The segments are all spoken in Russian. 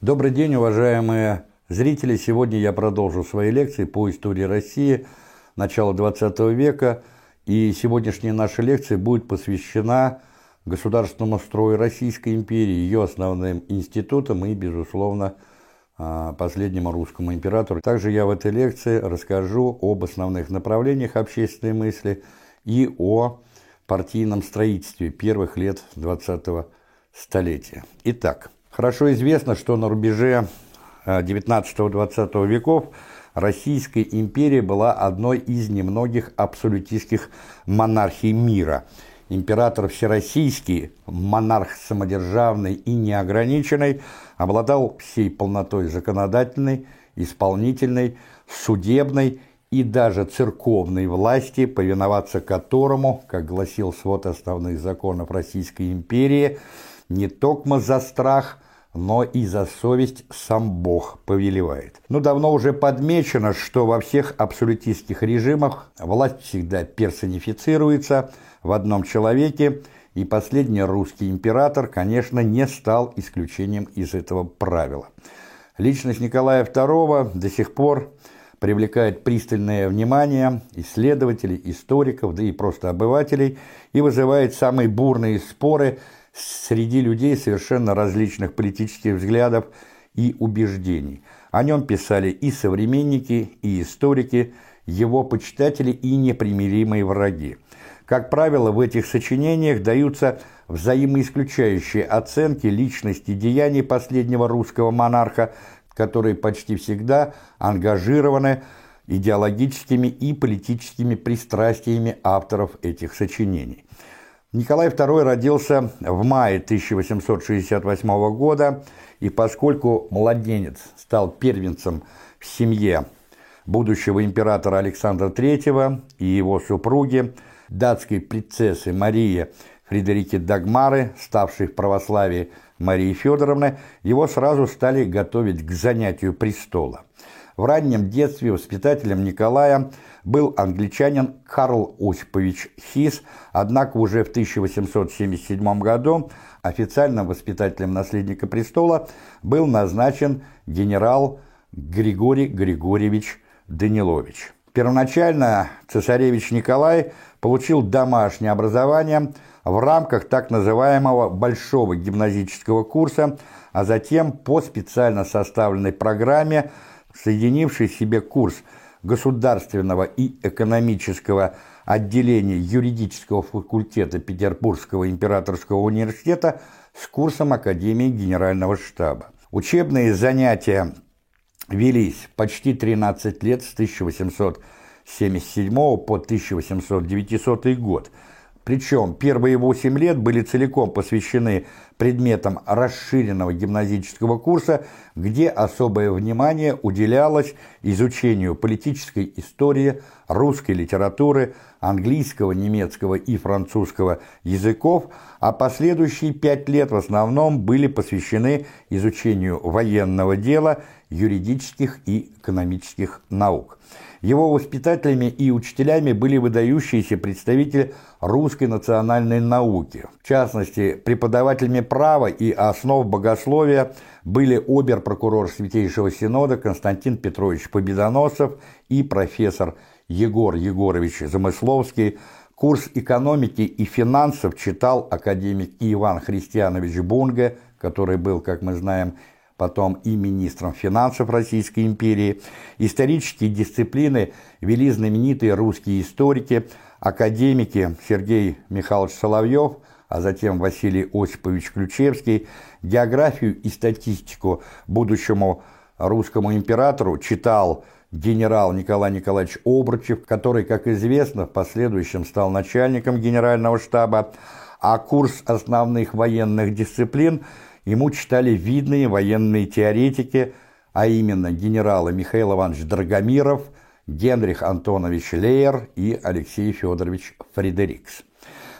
Добрый день, уважаемые зрители! Сегодня я продолжу свои лекции по истории России начала XX века. И сегодняшняя наша лекция будет посвящена государственному строю Российской империи, ее основным институтам и, безусловно, а, последнему русскому императору. Также я в этой лекции расскажу об основных направлениях общественной мысли и о партийном строительстве первых лет XX столетия. Итак, Хорошо известно, что на рубеже 19-20 э, веков Российская империя была одной из немногих абсолютистских монархий мира. Император Всероссийский, монарх самодержавный и неограниченный, обладал всей полнотой законодательной, исполнительной, судебной и даже церковной власти, повиноваться которому, как гласил свод основных законов Российской империи, не токмо за страх – но и за совесть сам Бог повелевает. Ну, давно уже подмечено, что во всех абсолютистских режимах власть всегда персонифицируется в одном человеке, и последний русский император, конечно, не стал исключением из этого правила. Личность Николая II до сих пор привлекает пристальное внимание исследователей, историков, да и просто обывателей, и вызывает самые бурные споры – среди людей совершенно различных политических взглядов и убеждений. О нем писали и современники, и историки, его почитатели и непримиримые враги. Как правило, в этих сочинениях даются взаимоисключающие оценки личности деяний последнего русского монарха, которые почти всегда ангажированы идеологическими и политическими пристрастиями авторов этих сочинений. Николай II родился в мае 1868 года, и поскольку младенец стал первенцем в семье будущего императора Александра III и его супруги, датской принцессы Марии Фредерики Дагмары, ставшей в православии Марии Федоровны, его сразу стали готовить к занятию престола. В раннем детстве воспитателем Николая был англичанин Карл Осипович Хис, однако уже в 1877 году официальным воспитателем наследника престола был назначен генерал Григорий Григорьевич Данилович. Первоначально цесаревич Николай получил домашнее образование в рамках так называемого большого гимназического курса, а затем по специально составленной программе – соединивший себе курс государственного и экономического отделения юридического факультета Петербургского императорского университета с курсом Академии Генерального штаба. Учебные занятия велись почти 13 лет с 1877 по 1890 год – причем первые 8 лет были целиком посвящены предметам расширенного гимназического курса, где особое внимание уделялось изучению политической истории, русской литературы, английского, немецкого и французского языков, а последующие пять лет в основном были посвящены изучению военного дела, юридических и экономических наук. Его воспитателями и учителями были выдающиеся представители русской национальной науки. В частности, преподавателями права и основ богословия были обер-прокурор Святейшего Синода Константин Петрович Победоносов и профессор Егор Егорович Замысловский. Курс экономики и финансов читал академик Иван Христианович Бунге, который был, как мы знаем, потом и министром финансов Российской империи. Исторические дисциплины вели знаменитые русские историки, академики Сергей Михайлович Соловьев, а затем Василий Осипович Ключевский. Географию и статистику будущему русскому императору читал генерал Николай Николаевич Обручев, который, как известно, в последующем стал начальником генерального штаба, а курс основных военных дисциплин – Ему читали видные военные теоретики, а именно генералы Михаил Иванович Драгомиров, Генрих Антонович Лейер и Алексей Федорович Фредерикс.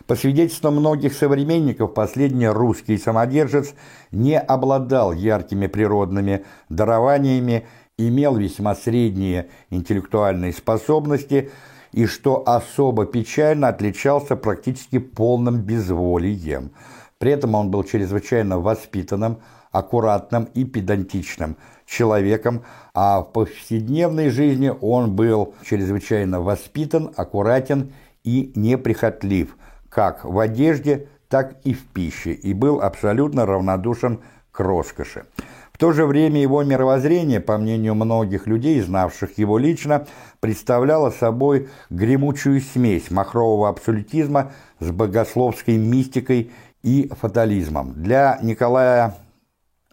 По свидетельствам многих современников, последний русский самодержец не обладал яркими природными дарованиями, имел весьма средние интеллектуальные способности и, что особо печально, отличался практически полным безволием – при этом он был чрезвычайно воспитанным, аккуратным и педантичным человеком, а в повседневной жизни он был чрезвычайно воспитан, аккуратен и неприхотлив, как в одежде, так и в пище, и был абсолютно равнодушен к роскоши. В то же время его мировоззрение, по мнению многих людей, знавших его лично, представляло собой гремучую смесь махрового абсолютизма с богословской мистикой и фатализмом. Для Николая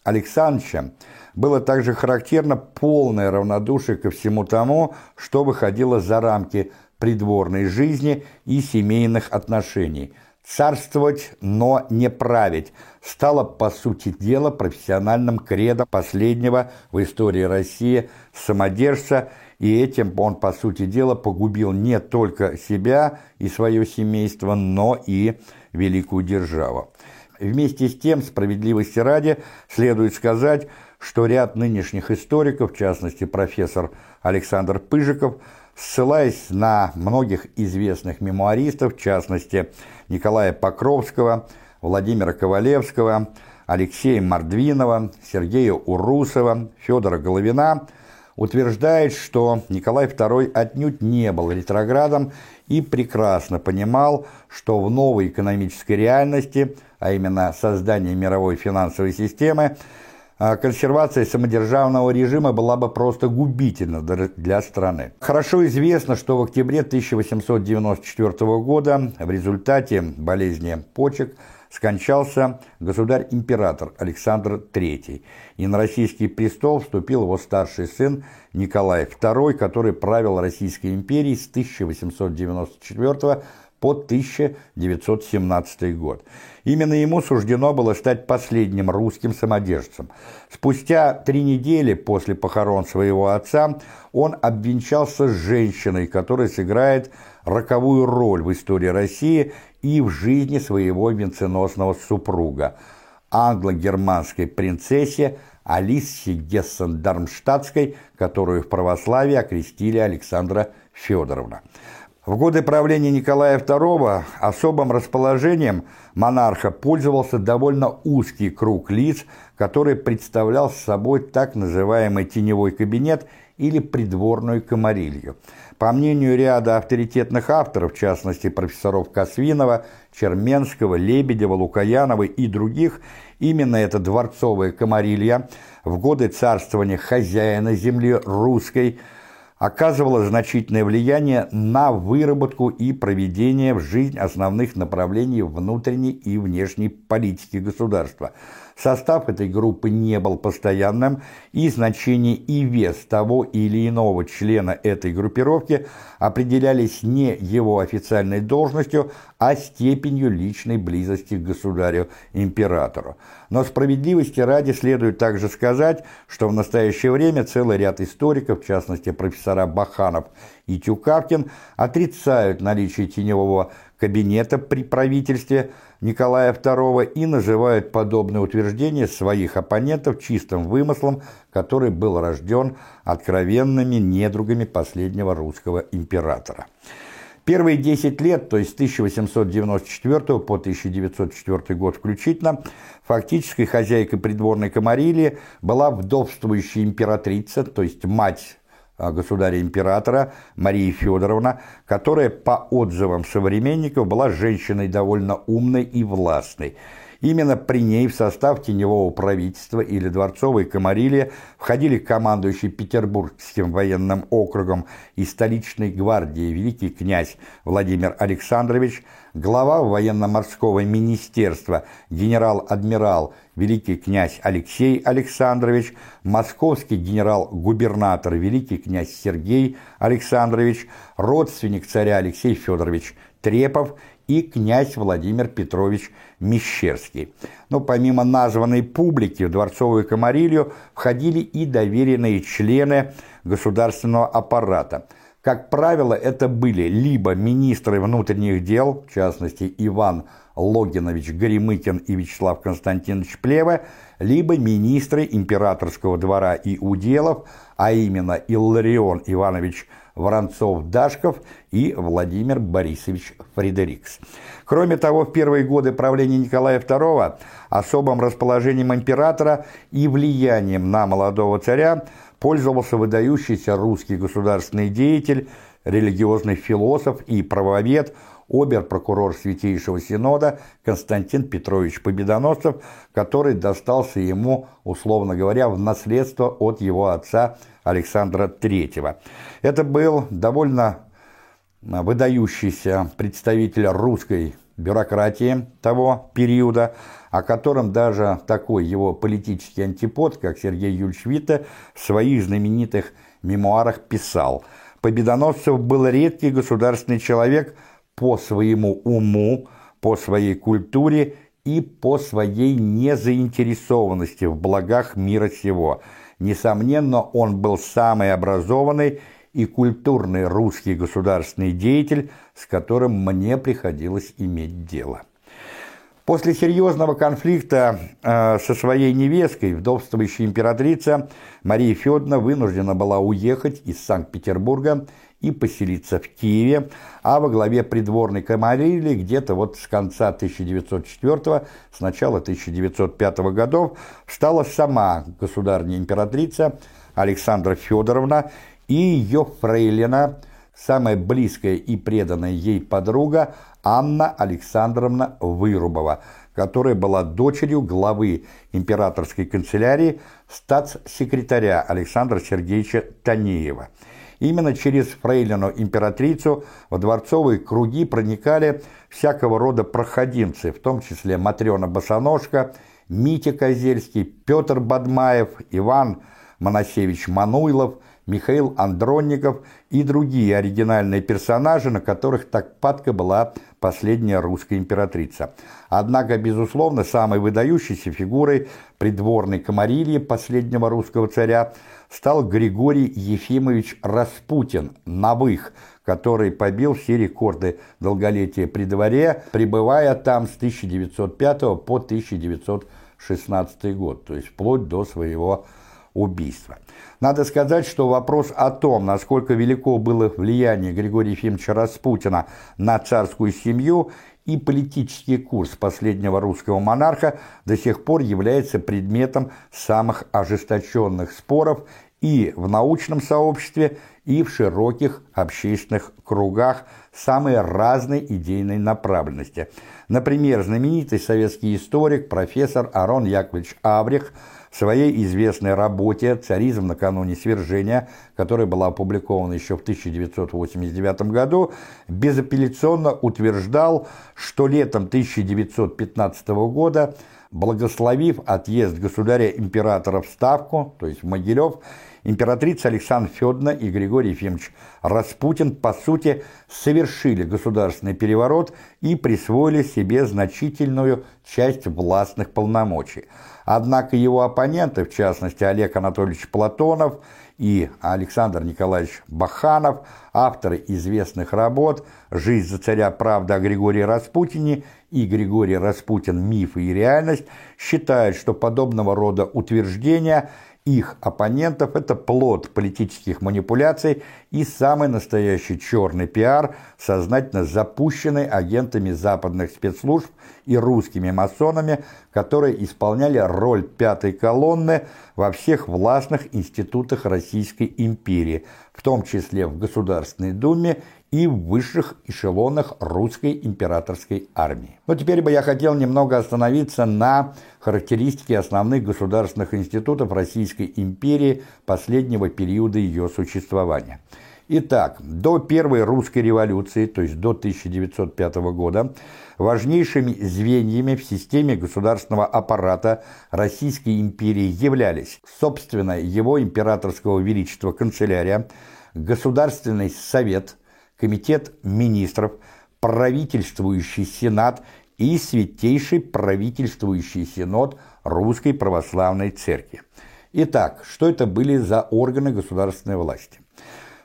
Александровича было также характерно полное равнодушие ко всему тому, что выходило за рамки придворной жизни и семейных отношений – Царствовать, но не править стало, по сути дела, профессиональным кредом последнего в истории России самодержца, и этим он, по сути дела, погубил не только себя и свое семейство, но и великую державу. Вместе с тем, справедливости ради, следует сказать, что ряд нынешних историков, в частности профессор Александр Пыжиков, ссылаясь на многих известных мемуаристов, в частности Николая Покровского, Владимира Ковалевского, Алексея Мордвинова, Сергея Урусова, Федора Головина, утверждает, что Николай II отнюдь не был ретроградом и прекрасно понимал, что в новой экономической реальности, а именно создании мировой финансовой системы, а консервация самодержавного режима была бы просто губительна для страны. Хорошо известно, что в октябре 1894 года в результате болезни почек скончался государь-император Александр III, и на российский престол вступил его старший сын Николай II, который правил Российской империей с 1894 по 1917 год. Именно ему суждено было стать последним русским самодержцем. Спустя три недели после похорон своего отца он обвенчался с женщиной, которая сыграет роковую роль в истории России и в жизни своего венценосного супруга, англо-германской принцессе Алиссе Гессен-Дармштадтской, которую в православии окрестили Александра Федоровна. В годы правления Николая II особым расположением монарха пользовался довольно узкий круг лиц, который представлял собой так называемый теневой кабинет или придворную комарилью. По мнению ряда авторитетных авторов, в частности профессоров Косвинова, Черменского, Лебедева, Лукаянова и других, именно эта дворцовая комарилья в годы царствования хозяина земли русской – оказывала значительное влияние на выработку и проведение в жизнь основных направлений внутренней и внешней политики государства – Состав этой группы не был постоянным, и значение и вес того или иного члена этой группировки определялись не его официальной должностью, а степенью личной близости к государю-императору. Но справедливости ради следует также сказать, что в настоящее время целый ряд историков, в частности профессора Баханов и Тюкавкин, отрицают наличие теневого кабинета при правительстве Николая II и называют подобное утверждение своих оппонентов чистым вымыслом, который был рожден откровенными недругами последнего русского императора. Первые 10 лет, то есть с 1894 по 1904 год включительно, фактической хозяйкой придворной Камарилии была вдовствующая императрица, то есть мать государя-императора Марии Федоровна, которая, по отзывам современников, была женщиной довольно умной и властной. Именно при ней в состав теневого правительства или дворцовой комарилии входили командующий Петербургским военным округом и столичной гвардией великий князь Владимир Александрович, глава военно-морского министерства генерал-адмирал великий князь Алексей Александрович, московский генерал-губернатор великий князь Сергей Александрович, родственник царя Алексей Федорович Трепов и князь Владимир Петрович Мещерский. Но помимо названной публики в дворцовую комарилью входили и доверенные члены государственного аппарата. Как правило, это были либо министры внутренних дел, в частности Иван Логинович Горемыкин и Вячеслав Константинович Плева, либо министры императорского двора и уделов, а именно Илларион Иванович Воронцов-Дашков и Владимир Борисович Фредерикс. Кроме того, в первые годы правления Николая II особым расположением императора и влиянием на молодого царя пользовался выдающийся русский государственный деятель, религиозный философ и правовед обер-прокурор Святейшего Синода Константин Петрович Победоносцев, который достался ему, условно говоря, в наследство от его отца Александра III. Это был довольно выдающийся представитель русской бюрократии того периода, о котором даже такой его политический антипод, как Сергей Юльевич Витте, в своих знаменитых мемуарах писал. Победоносцев был редкий государственный человек – по своему уму, по своей культуре и по своей незаинтересованности в благах мира сего. Несомненно, он был самый образованный и культурный русский государственный деятель, с которым мне приходилось иметь дело. После серьезного конфликта э, со своей невесткой, вдовствующая императрица, Мария Федоровна вынуждена была уехать из Санкт-Петербурга и поселиться в Киеве, а во главе придворной Камарили где-то вот с конца 1904 с начала 1905 годов стала сама государня-императрица Александра Федоровна и ее фрейлина, самая близкая и преданная ей подруга Анна Александровна Вырубова, которая была дочерью главы императорской канцелярии статс-секретаря Александра Сергеевича Танеева – Именно через фрейлину императрицу в дворцовые круги проникали всякого рода проходимцы, в том числе Матрена Босоножка, Митя Козельский, Петр Бадмаев, Иван Моносевич Мануйлов, Михаил Андронников и другие оригинальные персонажи, на которых так падка была последняя русская императрица. Однако, безусловно, самой выдающейся фигурой придворной комарильи последнего русского царя стал Григорий Ефимович Распутин, Навых, который побил все рекорды долголетия при дворе, пребывая там с 1905 по 1916 год, то есть вплоть до своего убийства. Надо сказать, что вопрос о том, насколько велико было влияние Григория Ефимовича Распутина на царскую семью и политический курс последнего русского монарха до сих пор является предметом самых ожесточенных споров и в научном сообществе, и в широких общественных кругах самой разной идейной направленности. Например, знаменитый советский историк профессор Арон Яковлевич Аврих своей известной работе «Царизм накануне свержения», которая была опубликована еще в 1989 году, безапелляционно утверждал, что летом 1915 года, благословив отъезд государя-императора в Ставку, то есть в Могилев, императрица Александра Федоровна и Григорий Ефимович Распутин, по сути, совершили государственный переворот и присвоили себе значительную часть властных полномочий. Однако его оппоненты, в частности Олег Анатольевич Платонов и Александр Николаевич Баханов, авторы известных работ «Жизнь за царя. Правда о Григории Распутине» и «Григорий Распутин. Мифы и реальность», считают, что подобного рода утверждения – их оппонентов – это плод политических манипуляций и самый настоящий черный пиар, сознательно запущенный агентами западных спецслужб и русскими масонами, которые исполняли роль пятой колонны во всех властных институтах Российской империи, в том числе в Государственной Думе и в высших эшелонах русской императорской армии. Но теперь бы я хотел немного остановиться на характеристике основных государственных институтов Российской империи последнего периода ее существования. Итак, до Первой русской революции, то есть до 1905 года, важнейшими звеньями в системе государственного аппарата Российской империи являлись, собственно, его императорского величества канцелярия, Государственный совет – Комитет министров, правительствующий Сенат и Святейший правительствующий Синод Русской Православной Церкви. Итак, что это были за органы государственной власти?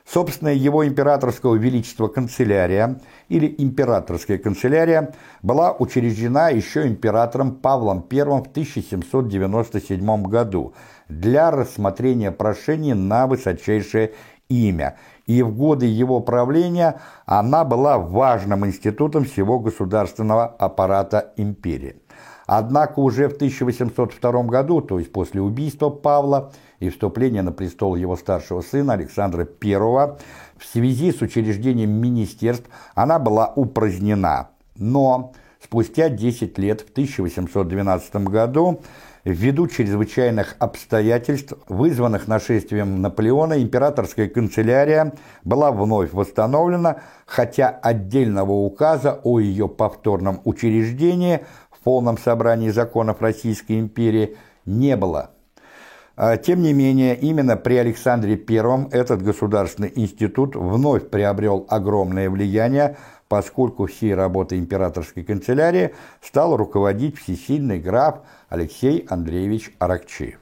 Собственно, его императорского величества канцелярия или императорская канцелярия была учреждена еще императором Павлом I в 1797 году для рассмотрения прошений на высочайшее имя, и в годы его правления она была важным институтом всего государственного аппарата империи. Однако уже в 1802 году, то есть после убийства Павла и вступления на престол его старшего сына Александра I, в связи с учреждением министерств она была упразднена. Но спустя 10 лет, в 1812 году, ввиду чрезвычайных обстоятельств, вызванных нашествием Наполеона, императорская канцелярия была вновь восстановлена, хотя отдельного указа о ее повторном учреждении – в полном собрании законов Российской империи не было. А, тем не менее, именно при Александре I этот государственный институт вновь приобрел огромное влияние, поскольку всей работой императорской канцелярии стал руководить всесильный граф Алексей Андреевич Аракчеев.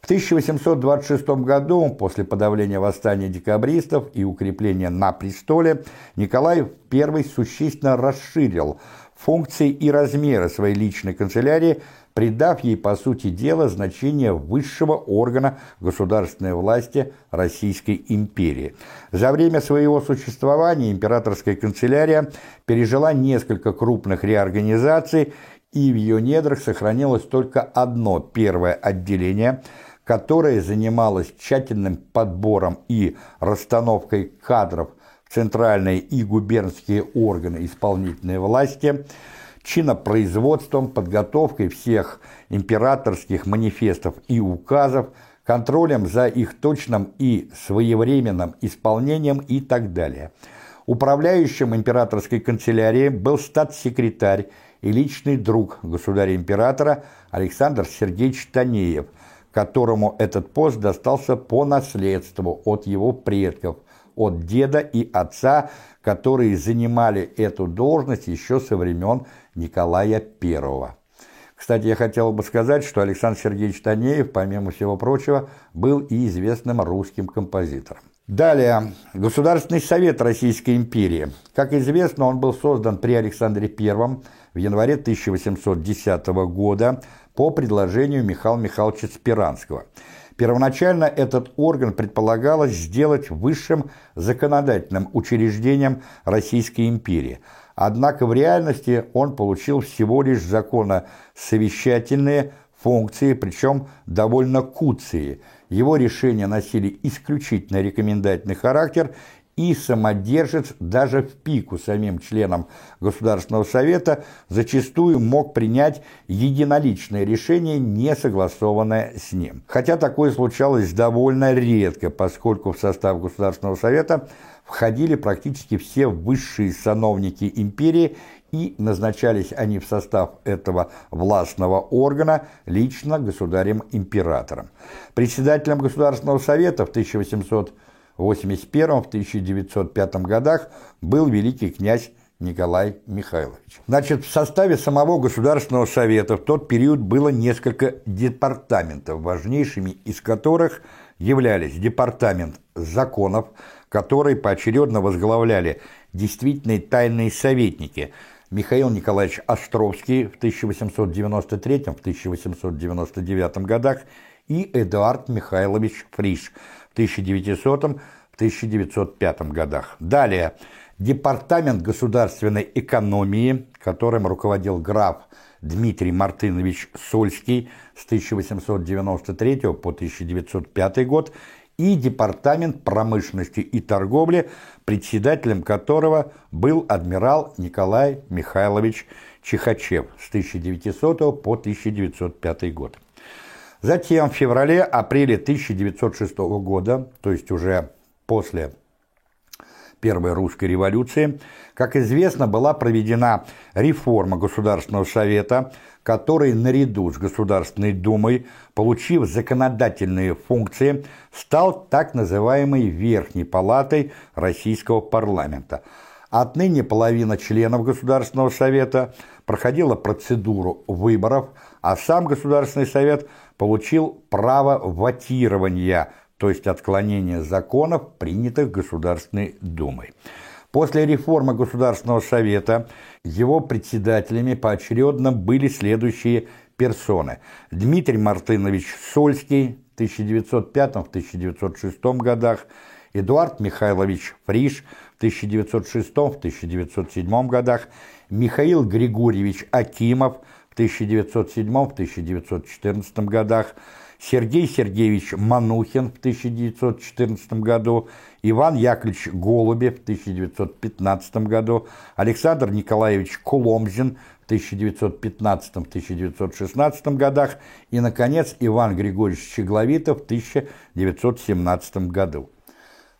В 1826 году, после подавления восстания декабристов и укрепления на престоле, Николай I существенно расширил функции и размеры своей личной канцелярии, придав ей, по сути дела, значение высшего органа государственной власти Российской империи. За время своего существования императорская канцелярия пережила несколько крупных реорганизаций, и в ее недрах сохранилось только одно первое отделение, которое занималось тщательным подбором и расстановкой кадров центральные и губернские органы исполнительной власти, чинопроизводством, подготовкой всех императорских манифестов и указов, контролем за их точным и своевременным исполнением и так далее. Управляющим императорской канцелярии был статс-секретарь и личный друг государя-императора Александр Сергеевич Танеев, которому этот пост достался по наследству от его предков – от деда и отца, которые занимали эту должность еще со времен Николая I. Кстати, я хотел бы сказать, что Александр Сергеевич Танеев, помимо всего прочего, был и известным русским композитором. Далее. Государственный совет Российской империи. Как известно, он был создан при Александре I в январе 1810 года по предложению Михаила Михайловича Спиранского – Первоначально этот орган предполагалось сделать высшим законодательным учреждением Российской империи, однако в реальности он получил всего лишь законосовещательные функции, причем довольно куции. Его решения носили исключительно рекомендательный характер и самодержец даже в пику самим членам Государственного Совета зачастую мог принять единоличное решение, не согласованное с ним. Хотя такое случалось довольно редко, поскольку в состав Государственного Совета входили практически все высшие сановники империи и назначались они в состав этого властного органа лично государем-императором. Председателем Государственного Совета в 1800 в 1981-1905 годах был великий князь Николай Михайлович. Значит, в составе самого Государственного Совета в тот период было несколько департаментов, важнейшими из которых являлись департамент законов, который поочередно возглавляли действительные тайные советники Михаил Николаевич Островский в 1893-1899 годах и Эдуард Михайлович Фриш в 1900-1905 годах. Далее, Департамент государственной экономии, которым руководил граф Дмитрий Мартынович Сольский с 1893 по 1905 год, и Департамент промышленности и торговли, председателем которого был адмирал Николай Михайлович Чихачев с 1900 по 1905 год. Затем в феврале-апреле 1906 года, то есть уже после Первой русской революции, как известно, была проведена реформа Государственного совета, который наряду с Государственной Думой, получив законодательные функции, стал так называемой Верхней палатой российского парламента. Отныне половина членов Государственного совета проходила процедуру выборов, а сам Государственный совет получил право ватирования, то есть отклонения законов, принятых Государственной Думой. После реформы Государственного Совета его председателями поочередно были следующие персоны. Дмитрий Мартынович Сольский в 1905-1906 годах, Эдуард Михайлович Фриш в 1906-1907 годах, Михаил Григорьевич Акимов в 1907-1914 годах, Сергей Сергеевич Манухин в 1914 году, Иван Яковлевич Голубев в 1915 году, Александр Николаевич Куломзин в 1915-1916 годах и, наконец, Иван Григорьевич Щегловитов в 1917 году.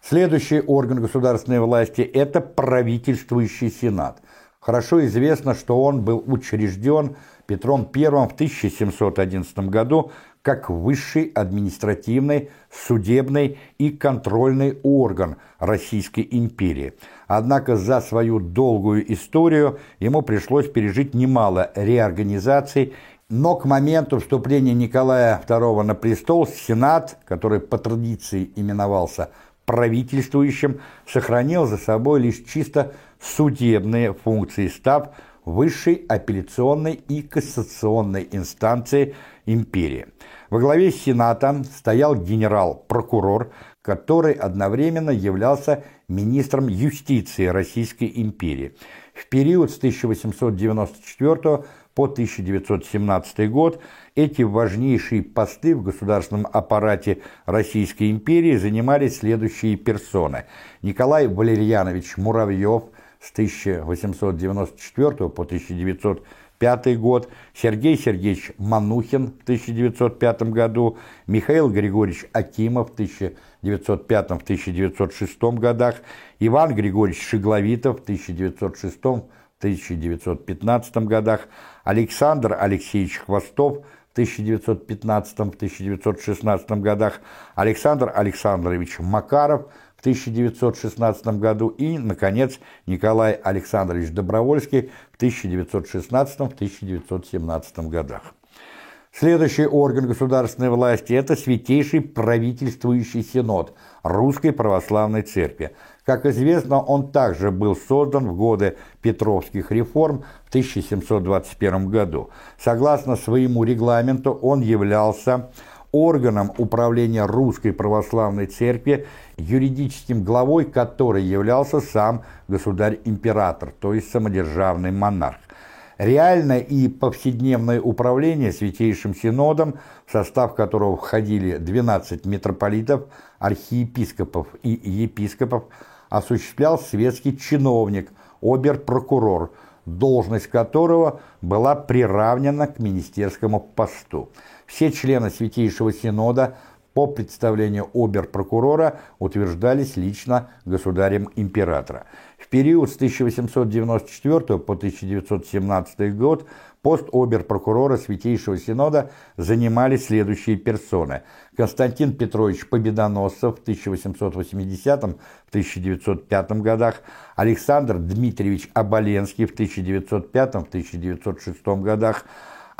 Следующий орган государственной власти – это правительствующий сенат. Хорошо известно, что он был учрежден Петром I в 1711 году как высший административный, судебный и контрольный орган Российской империи. Однако за свою долгую историю ему пришлось пережить немало реорганизаций, но к моменту вступления Николая II на престол Сенат, который по традиции именовался правительствующим, сохранил за собой лишь чисто судебные функции, став высшей апелляционной и кассационной инстанции империи. Во главе Сената стоял генерал-прокурор, который одновременно являлся министром юстиции Российской империи. В период с 1894 по 1917 год эти важнейшие посты в государственном аппарате Российской империи занимали следующие персоны. Николай Валерьянович Муравьев с 1894 по 1905 год, Сергей Сергеевич Манухин в 1905 году, Михаил Григорьевич Акимов в 1905-1906 годах, Иван Григорьевич Шигловитов в 1906 1915 годах, Александр Алексеевич Хвостов в 1915-1916 годах, Александр Александрович Макаров в 1916 году и, наконец, Николай Александрович Добровольский в 1916-1917 годах. Следующий орган государственной власти – это Святейший правительствующий синод Русской Православной Церкви – как известно, он также был создан в годы Петровских реформ в 1721 году. Согласно своему регламенту, он являлся органом управления Русской Православной Церкви, юридическим главой которой являлся сам государь-император, то есть самодержавный монарх. Реальное и повседневное управление Святейшим Синодом, в состав которого входили 12 митрополитов, архиепископов и епископов, осуществлял светский чиновник, обер-прокурор, должность которого была приравнена к министерскому посту. Все члены Святейшего Синода по представлению обер-прокурора утверждались лично государем императора. В период с 1894 по 1917 год Пост обер-прокурора Святейшего Синода занимали следующие персоны. Константин Петрович Победоносцев в 1880-1905 годах, Александр Дмитриевич Оболенский в 1905-1906 годах,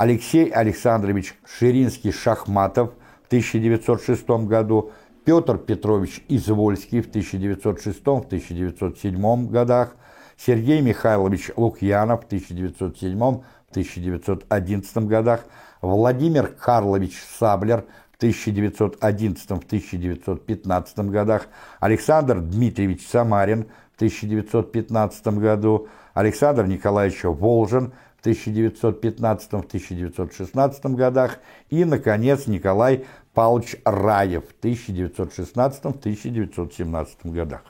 Алексей Александрович Ширинский-Шахматов в 1906 году, Петр Петрович Извольский в 1906-1907 годах, Сергей Михайлович Лукьянов в 1907 в 1911 годах, Владимир Карлович Саблер в 1911-1915 годах, Александр Дмитриевич Самарин в 1915 году, Александр Николаевич Волжин 1915-1916 годах и, наконец, Николай Павлович Раев в 1916-1917 годах.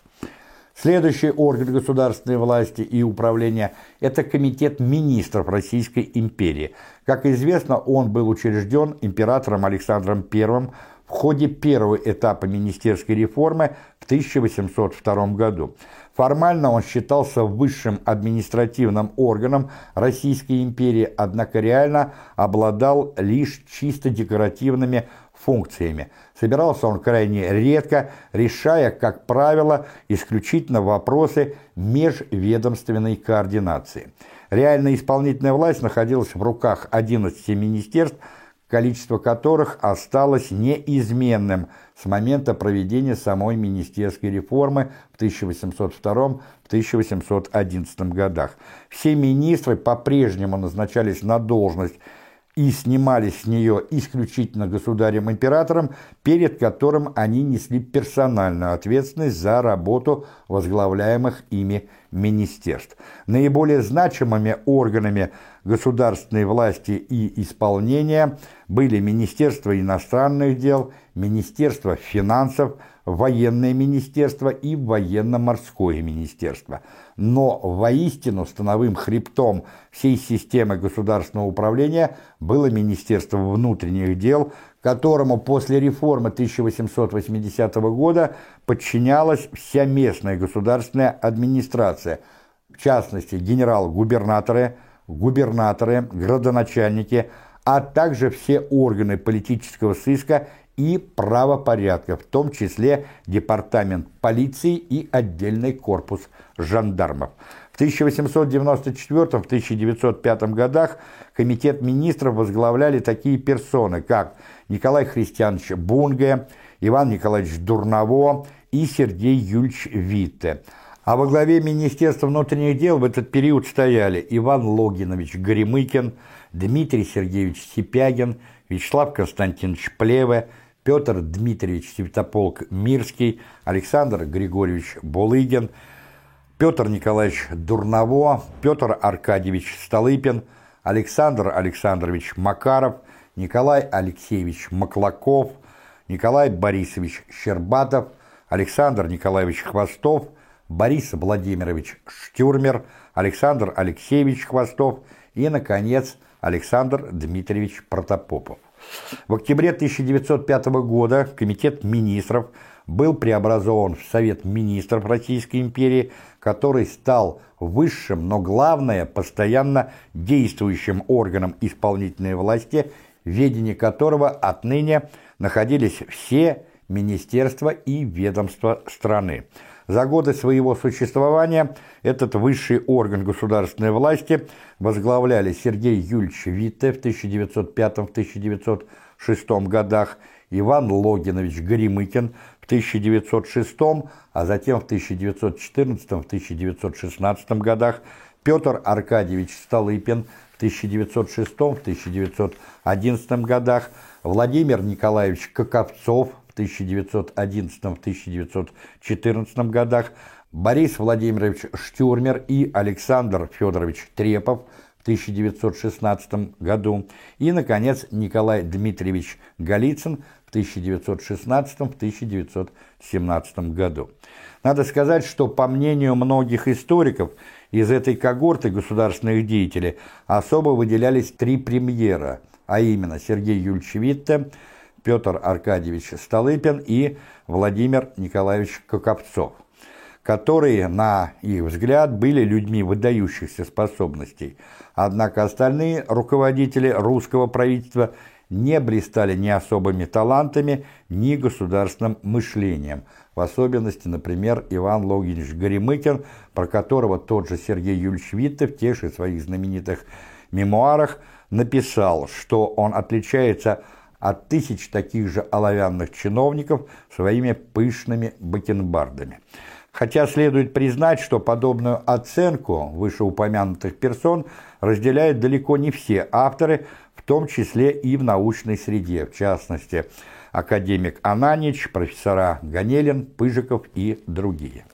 Следующий орган государственной власти и управления – это Комитет министров Российской империи. Как известно, он был учрежден императором Александром I в ходе первого этапа министерской реформы в 1802 году. Формально он считался высшим административным органом Российской империи, однако реально обладал лишь чисто декоративными функциями. Собирался он крайне редко, решая, как правило, исключительно вопросы межведомственной координации. Реальная исполнительная власть находилась в руках 11 министерств, количество которых осталось неизменным с момента проведения самой министерской реформы в 1802-1811 годах. Все министры по-прежнему назначались на должность и снимались с нее исключительно государем-императором, перед которым они несли персональную ответственность за работу возглавляемых ими министерств. Наиболее значимыми органами государственной власти и исполнения были Министерство иностранных дел, Министерство финансов, Военное министерство и Военно-морское министерство. Но воистину становым хребтом всей системы государственного управления было Министерство внутренних дел, которому после реформы 1880 года подчинялась вся местная государственная администрация, в частности генерал-губернаторы, губернаторы, градоначальники, а также все органы политического сыска и правопорядка, в том числе департамент полиции и отдельный корпус жандармов. В 1894-1905 годах комитет министров возглавляли такие персоны, как Николай Христианович Бунге, Иван Николаевич Дурново и Сергей Юльевич Витте. А во главе Министерства внутренних дел в этот период стояли Иван Логинович Горемыкин, Дмитрий Сергеевич Сипягин, Вячеслав Константинович Плеве, Петр Дмитриевич Святополк Мирский, Александр Григорьевич Булыгин, Петр Николаевич Дурново, Петр Аркадьевич Столыпин, Александр Александрович Макаров, Николай Алексеевич Маклаков, Николай Борисович Щербатов, Александр Николаевич Хвостов, Борис Владимирович Штюрмер, Александр Алексеевич Хвостов и, наконец, Александр Дмитриевич Протопопов. В октябре 1905 года Комитет министров был преобразован в Совет министров Российской империи, который стал высшим, но главное, постоянно действующим органом исполнительной власти, в ведении которого отныне находились все министерства и ведомства страны. За годы своего существования этот высший орган государственной власти возглавляли Сергей Юльевич Витте в 1905-1906 годах, Иван Логинович Горемыкин в 1906, а затем в 1914-1916 годах, Петр Аркадьевич Столыпин в 1906-1911 годах, Владимир Николаевич Коковцов 1911-1914 годах, Борис Владимирович Штюрмер и Александр Федорович Трепов в 1916 году и, наконец, Николай Дмитриевич Голицын в 1916-1917 году. Надо сказать, что, по мнению многих историков, из этой когорты государственных деятелей особо выделялись три премьера, а именно Сергей Юльевич Витте, Петр Аркадьевич Столыпин и Владимир Николаевич Кокопцов, которые, на их взгляд, были людьми выдающихся способностей. Однако остальные руководители русского правительства не блистали ни особыми талантами, ни государственным мышлением. В особенности, например, Иван Логинович Горемыкин, про которого тот же Сергей Юльевич Витте в тех же своих знаменитых мемуарах написал, что он отличается от тысяч таких же оловянных чиновников своими пышными бакенбардами. Хотя следует признать, что подобную оценку вышеупомянутых персон разделяют далеко не все авторы, в том числе и в научной среде, в частности, академик Ананич, профессора Ганелин, Пыжиков и другие.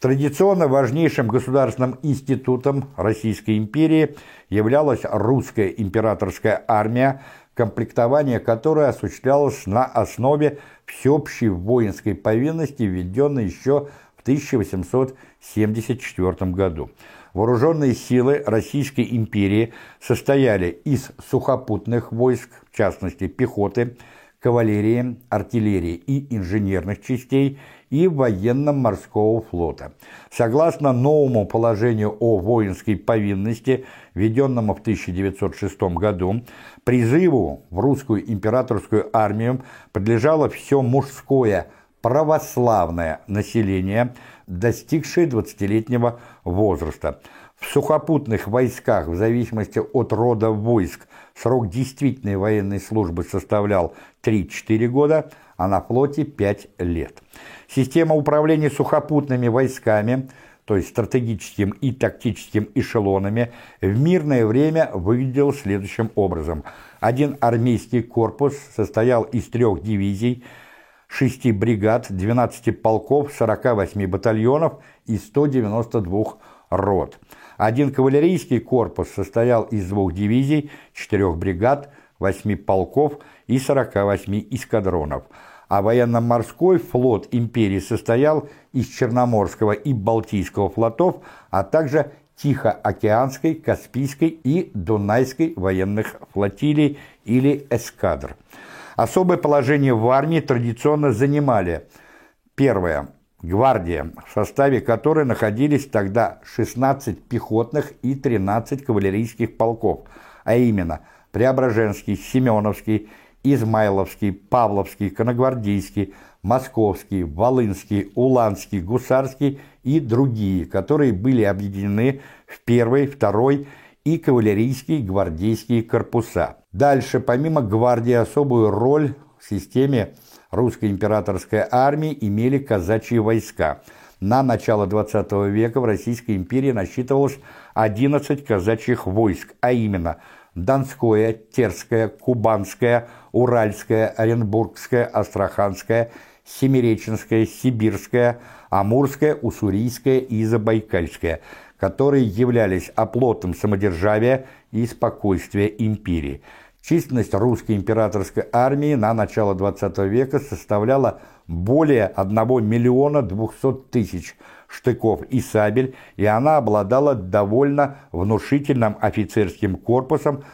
Традиционно важнейшим государственным институтом Российской империи являлась русская императорская армия, комплектование которой осуществлялось на основе всеобщей воинской повинности, введенной еще в 1874 году. Вооруженные силы Российской империи состояли из сухопутных войск, в частности пехоты, кавалерии, артиллерии и инженерных частей и военно-морского флота. Согласно новому положению о воинской повинности, введенному в 1906 году, призыву в русскую императорскую армию подлежало все мужское православное население, достигшее 20-летнего возраста. В сухопутных войсках, в зависимости от рода войск, срок действительной военной службы составлял 3-4 года, а на флоте 5 лет. Система управления сухопутными войсками то есть стратегическим и тактическим эшелонами, в мирное время выглядел следующим образом. Один армейский корпус состоял из трех дивизий, шести бригад, 12 полков, 48 батальонов и 192 рот. Один кавалерийский корпус состоял из двух дивизий, четырех бригад, восьми полков и 48 эскадронов, а военно-морской флот империи состоял из Черноморского и Балтийского флотов, а также Тихоокеанской, Каспийской и Дунайской военных флотилий или эскадр. Особое положение в армии традиционно занимали первое гвардия, в составе которой находились тогда 16 пехотных и 13 кавалерийских полков, а именно Преображенский, Семеновский, Измайловский, Павловский, Коногвардейский, Московский, Волынский, Уланский, Гусарский и другие, которые были объединены в первый, второй и кавалерийские гвардейские корпуса. Дальше, помимо гвардии, особую роль в системе русской императорской армии имели казачьи войска. На начало XX века в Российской империи насчитывалось 11 казачьих войск, а именно Донское, Терское, Кубанское, Уральское, Оренбургское, Астраханское, Семиреченское, Сибирское, Амурское, Уссурийское и Забайкальское, которые являлись оплотом самодержавия и спокойствия империи. Численность русской императорской армии на начало XX века составляла более 1 миллиона 200 тысяч штыков и сабель, и она обладала довольно внушительным офицерским корпусом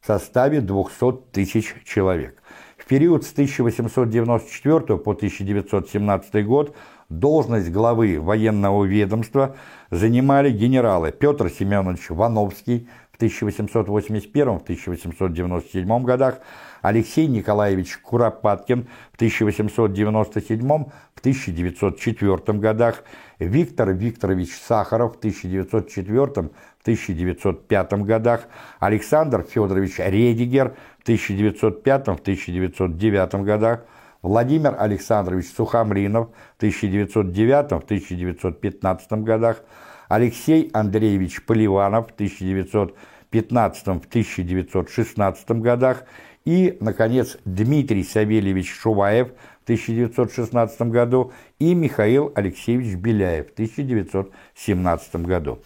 в составе 200 тысяч человек. В период с 1894 по 1917 год должность главы военного ведомства занимали генералы Петр Семенович Вановский, 1881-1897 годах, Алексей Николаевич Куропаткин в 1897-1904 годах, Виктор Викторович Сахаров в 1904-1905 годах, Александр Федорович Редигер в 1905-1909 годах, Владимир Александрович Сухомлинов в 1909-1915 годах, Алексей Андреевич Поливанов в 1915-1916 годах и, наконец, Дмитрий Савельевич Шуваев 1916 году и Михаил Алексеевич Беляев в 1917 году.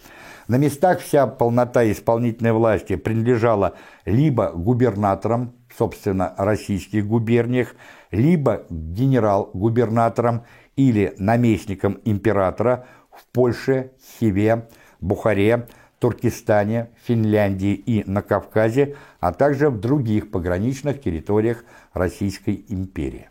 На местах вся полнота исполнительной власти принадлежала либо губернаторам, собственно, российских губерниях, либо генерал-губернаторам или наместникам императора – в Польше, Хиве, Бухаре, Туркестане, Финляндии и на Кавказе, а также в других пограничных территориях Российской империи.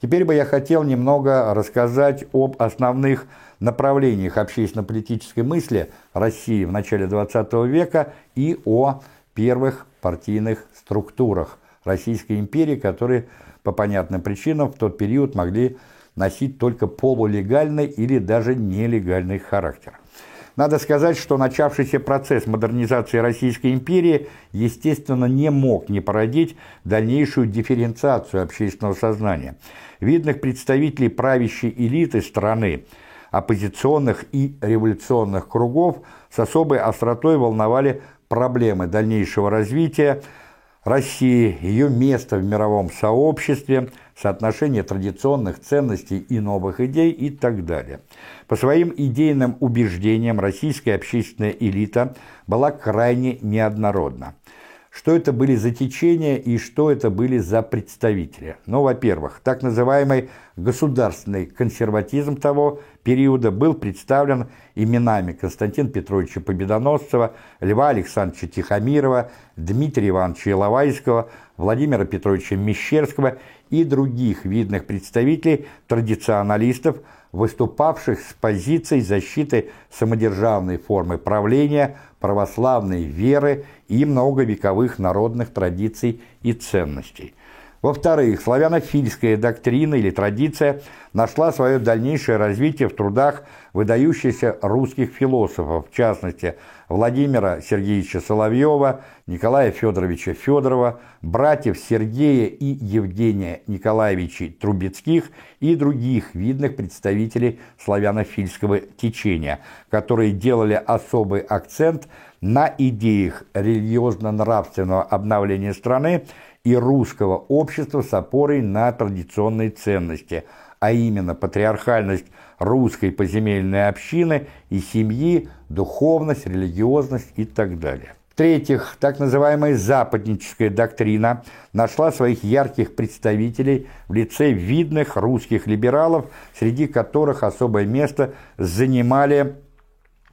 Теперь бы я хотел немного рассказать об основных направлениях общественно-политической мысли России в начале XX века и о первых партийных структурах Российской империи, которые по понятным причинам в тот период могли носить только полулегальный или даже нелегальный характер. Надо сказать, что начавшийся процесс модернизации Российской империи, естественно, не мог не породить дальнейшую дифференциацию общественного сознания. Видных представителей правящей элиты страны, оппозиционных и революционных кругов с особой остротой волновали проблемы дальнейшего развития России, ее место в мировом сообществе – соотношение традиционных ценностей и новых идей и так далее. По своим идейным убеждениям российская общественная элита была крайне неоднородна. Что это были за течения и что это были за представители? Ну, во-первых, так называемый государственный консерватизм того периода был представлен именами Константина Петровича Победоносцева, Льва Александровича Тихомирова, Дмитрия Ивановича Иловайского, Владимира Петровича Мещерского и других видных представителей традиционалистов, выступавших с позицией защиты самодержавной формы правления, православной веры и многовековых народных традиций и ценностей. Во-вторых, славянофильская доктрина или традиция нашла свое дальнейшее развитие в трудах выдающихся русских философов, в частности, Владимира Сергеевича Соловьева, Николая Федоровича Федорова, братьев Сергея и Евгения Николаевичей Трубецких и других видных представителей славянофильского течения, которые делали особый акцент на идеях религиозно-нравственного обновления страны и русского общества с опорой на традиционные ценности, а именно патриархальность русской поземельной общины и семьи, духовность, религиозность и так далее. В-третьих, так называемая западническая доктрина нашла своих ярких представителей в лице видных русских либералов, среди которых особое место занимали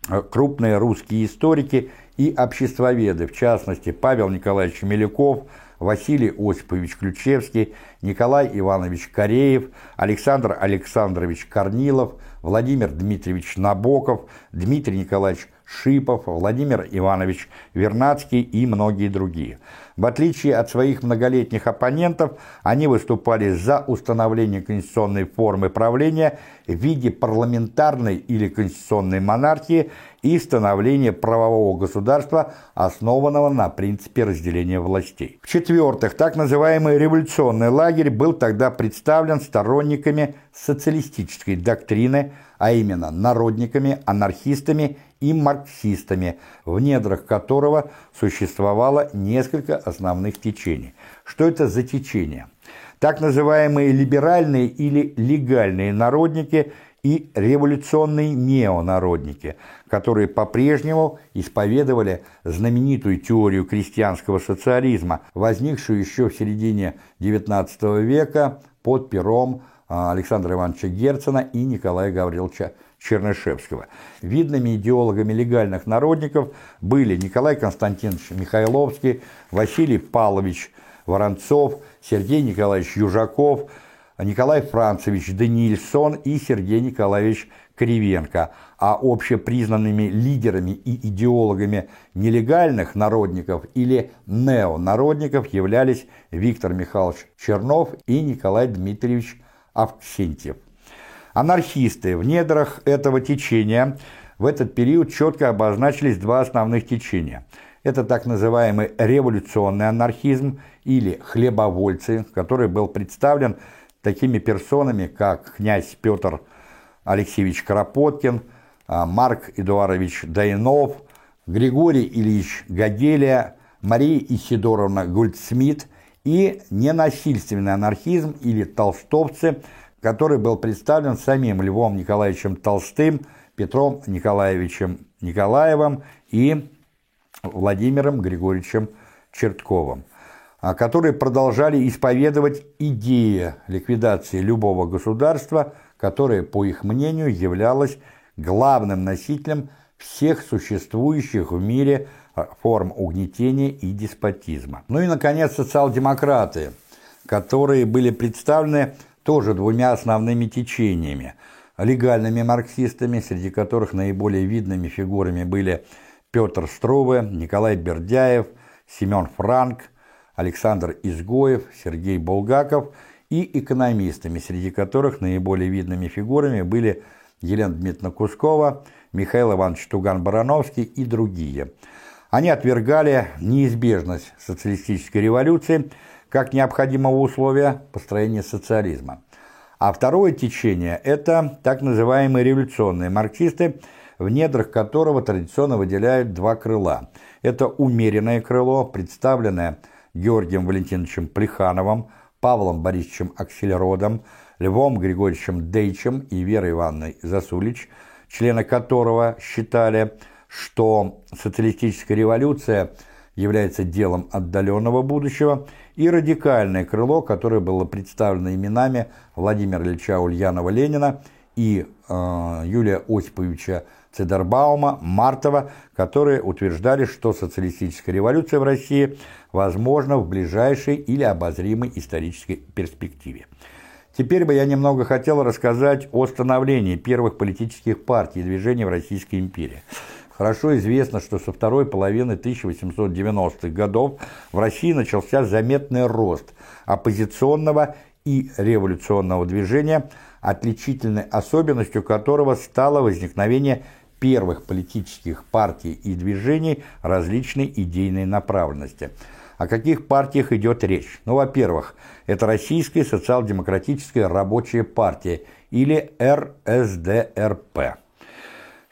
э, крупные русские историки и обществоведы, в частности Павел Николаевич Меляков, Василий Осипович Ключевский, Николай Иванович Кореев, Александр Александрович Корнилов, Владимир Дмитриевич Набоков, Дмитрий Николаевич Шипов, Владимир Иванович Вернадский и многие другие. В отличие от своих многолетних оппонентов, они выступали за установление конституционной формы правления в виде парламентарной или конституционной монархии и становление правового государства, основанного на принципе разделения властей. В-четвертых, так называемый революционный лагерь был тогда представлен сторонниками социалистической доктрины, а именно народниками, анархистами и марксистами, в недрах которого существовало несколько основных течений. Что это за течения? Так называемые либеральные или легальные народники и революционные неонародники, которые по-прежнему исповедовали знаменитую теорию крестьянского социализма, возникшую еще в середине XIX века под пером Александра Ивановича Герцена и Николая Гавриловича Чернышевского. Видными идеологами легальных народников были Николай Константинович Михайловский, Василий Павлович Воронцов, Сергей Николаевич Южаков, Николай Францевич Даниэльсон и Сергей Николаевич Кривенко, а общепризнанными лидерами и идеологами нелегальных народников или неонародников являлись Виктор Михайлович Чернов и Николай Дмитриевич Авксентьев. Анархисты в недрах этого течения в этот период четко обозначились два основных течения. Это так называемый революционный анархизм или хлебовольцы, который был представлен такими персонами, как князь Петр Алексеевич Кропоткин, а, Марк Эдуардович Дайнов, Григорий Ильич Гаделия, Мария Исидоровна Гульдсмит и ненасильственный анархизм или толстовцы, который был представлен самим Львом Николаевичем Толстым, Петром Николаевичем Николаевым и Владимиром Григорьевичем Чертковым. А, которые продолжали исповедовать идеи ликвидации любого государства, которое, по их мнению, являлось главным носителем всех существующих в мире а, форм угнетения и деспотизма. Ну и, наконец, социал-демократы, которые были представлены тоже двумя основными течениями – легальными марксистами, среди которых наиболее видными фигурами были Петр Струве, Николай Бердяев, Семен Франк, Александр Изгоев, Сергей Булгаков и экономистами, среди которых наиболее видными фигурами были Елена Дмитриевна Кускова, Михаил Иванович Туган-Барановский и другие. Они отвергали неизбежность социалистической революции как необходимого условия построения социализма. А второе течение – это так называемые революционные марксисты, в недрах которого традиционно выделяют два крыла. Это умеренное крыло, представленное – Георгием Валентиновичем Плехановым, Павлом Борисовичем Акселеродом, Львом Григорьевичем Дейчем и Верой Ивановной Засулич, члены которого считали, что социалистическая революция является делом отдаленного будущего, и радикальное крыло, которое было представлено именами Владимира Ильича Ульянова-Ленина и э, Юлия Осиповича Цедербаума, Мартова, которые утверждали, что социалистическая революция в России возможна в ближайшей или обозримой исторической перспективе. Теперь бы я немного хотел рассказать о становлении первых политических партий и движений в Российской империи. Хорошо известно, что со второй половины 1890-х годов в России начался заметный рост оппозиционного и революционного движения, отличительной особенностью которого стало возникновение первых политических партий и движений различной идейной направленности. О каких партиях идет речь? Ну, во-первых, это Российская социал-демократическая рабочая партия или РСДРП.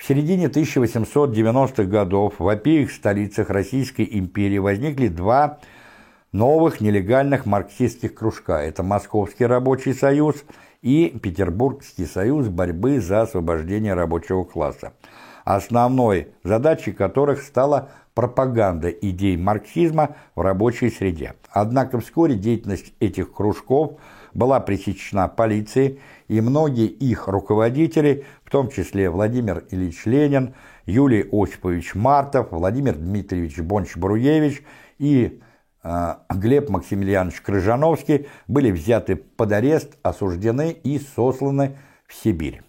В середине 1890-х годов в обеих столицах Российской империи возникли два новых нелегальных марксистских кружка. Это Московский рабочий союз и Петербургский союз борьбы за освобождение рабочего класса, основной задачей которых стала пропаганда идей марксизма в рабочей среде. Однако вскоре деятельность этих кружков была пресечена полицией, и многие их руководители, в том числе Владимир Ильич Ленин, Юлий Осипович Мартов, Владимир Дмитриевич Бонч-Бруевич и а, Глеб Максимiliaнович Крыжановский были взяты под арест, осуждены и сосланы в Сибирь.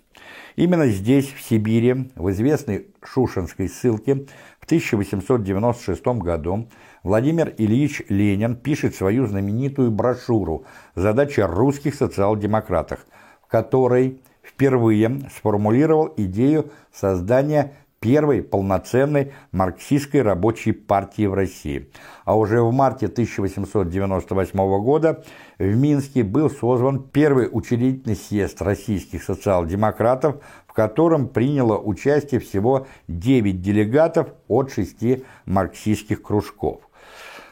Именно здесь, в Сибири, в известной Шушинской ссылке, 1896 году Владимир Ильич Ленин пишет свою знаменитую брошюру «Задача русских социал-демократов», в которой впервые сформулировал идею создания первой полноценной марксистской рабочей партии в России. А уже в марте 1898 года в Минске был созван первый учредительный съезд российских социал-демократов, в котором приняло участие всего 9 делегатов от 6 марксистских кружков.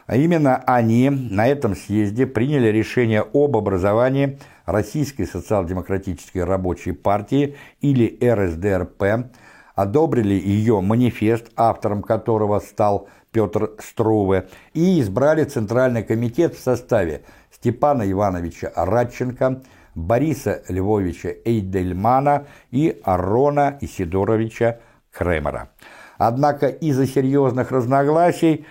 А именно они на этом съезде приняли решение об образовании Российской социал-демократической рабочей партии или РСДРП, одобрили ее манифест, автором которого стал Петр Струве, и избрали Центральный комитет в составе Степана Ивановича Радченко, Бориса Львовича Эйдельмана и Арона Исидоровича Кремера. Однако из-за серьезных разногласий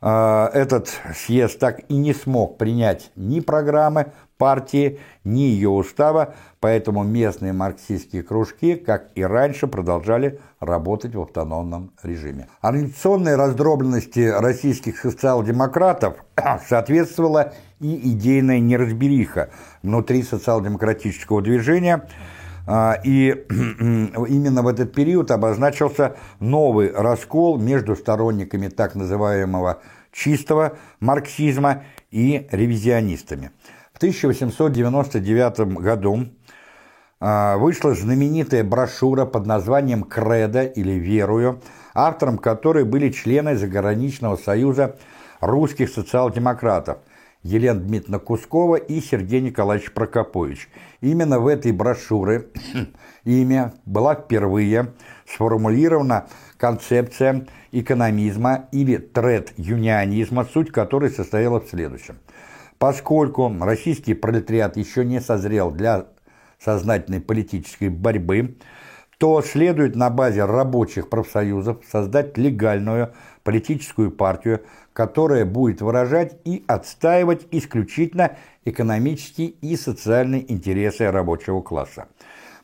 э, этот съезд так и не смог принять ни программы партии, ни ее устава, поэтому местные марксистские кружки, как и раньше, продолжали работать в автономном режиме. Организационной раздробленности российских социал-демократов соответствовала и идейная неразбериха внутри социал-демократического движения, а, и именно в этот период обозначился новый раскол между сторонниками так называемого чистого марксизма и ревизионистами – 1899 году а, вышла знаменитая брошюра под названием «Кредо» или «Верую», автором которой были члены Заграничного союза русских социал-демократов Елена Дмитриевна Кускова и Сергей Николаевич Прокопович. Именно в этой брошюре имя была впервые сформулирована концепция экономизма или тред-юнионизма, суть которой состояла в следующем – Поскольку российский пролетариат еще не созрел для сознательной политической борьбы, то следует на базе рабочих профсоюзов создать легальную политическую партию, которая будет выражать и отстаивать исключительно экономические и социальные интересы рабочего класса.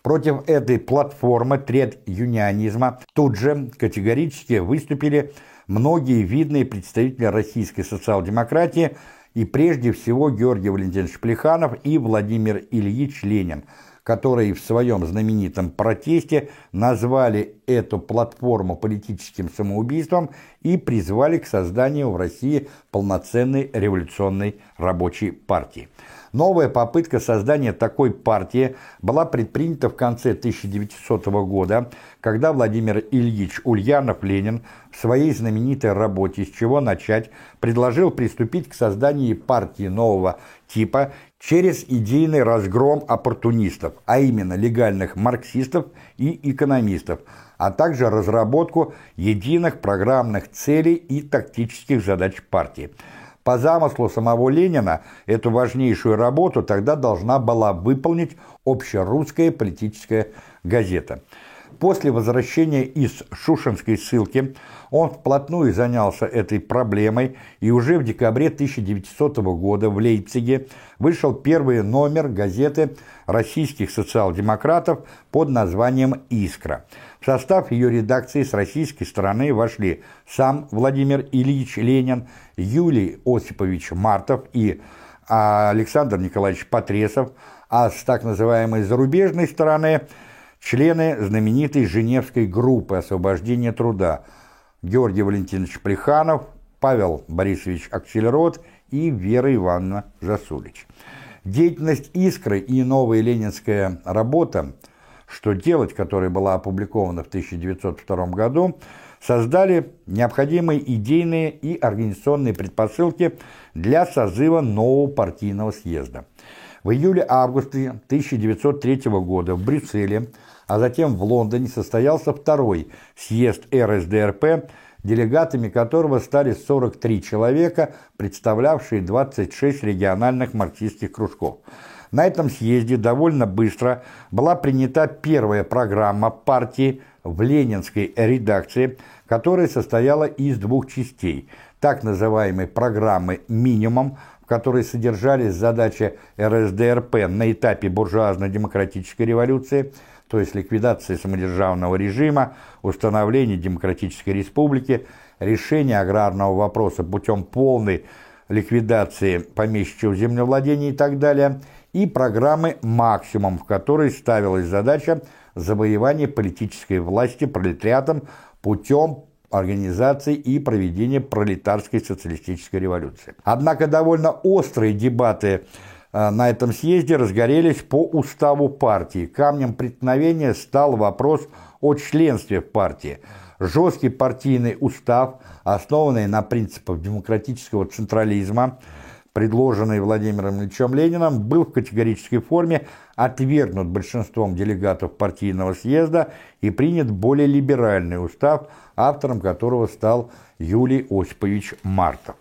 Против этой платформы тред-юнионизма тут же категорически выступили многие видные представители российской социал-демократии – и прежде всего Георгий Валентинович Плеханов и Владимир Ильич Ленин, которые в своем знаменитом протесте назвали эту платформу политическим самоубийством и призвали к созданию в России полноценной революционной рабочей партии. Новая попытка создания такой партии была предпринята в конце 1900 года, когда Владимир Ильич Ульянов-Ленин в своей знаменитой работе «С чего начать» предложил приступить к созданию партии нового типа через идейный разгром оппортунистов, а именно легальных марксистов и экономистов, а также разработку единых программных целей и тактических задач партии – по замыслу самого Ленина эту важнейшую работу тогда должна была выполнить общерусская политическая газета. После возвращения из Шушинской ссылки он вплотную занялся этой проблемой, и уже в декабре 1900 года в Лейпциге вышел первый номер газеты российских социал-демократов под названием «Искра». В состав ее редакции с российской стороны вошли сам Владимир Ильич Ленин, Юлий Осипович Мартов и Александр Николаевич Потресов, а с так называемой зарубежной стороны члены знаменитой Женевской группы освобождения труда Георгий Валентинович Плеханов, Павел Борисович Акселерот и Вера Ивановна Жасулич. Деятельность «Искры» и новая ленинская работа «Что делать», которая была опубликована в 1902 году, создали необходимые идейные и организационные предпосылки для созыва нового партийного съезда. В июле-августе 1903 года в Брюсселе, а затем в Лондоне состоялся второй съезд РСДРП, делегатами которого стали 43 человека, представлявшие 26 региональных марксистских кружков. На этом съезде довольно быстро была принята первая программа партии в ленинской редакции, которая состояла из двух частей – так называемой программы «Минимум», в которой содержались задачи РСДРП на этапе буржуазно-демократической революции, то есть ликвидации самодержавного режима, установление демократической республики, решение аграрного вопроса путем полной ликвидации помещичьего землевладения и так далее, и программы «Максимум», в которой ставилась задача завоевания политической власти пролетариатом путем организации и проведения пролетарской социалистической революции. Однако довольно острые дебаты на этом съезде разгорелись по уставу партии. Камнем преткновения стал вопрос о членстве в партии. Жесткий партийный устав, основанный на принципах демократического централизма, предложенный Владимиром Ильичем Лениным, был в категорической форме отвергнут большинством делегатов партийного съезда и принят более либеральный устав, автором которого стал Юлий Осипович Мартов.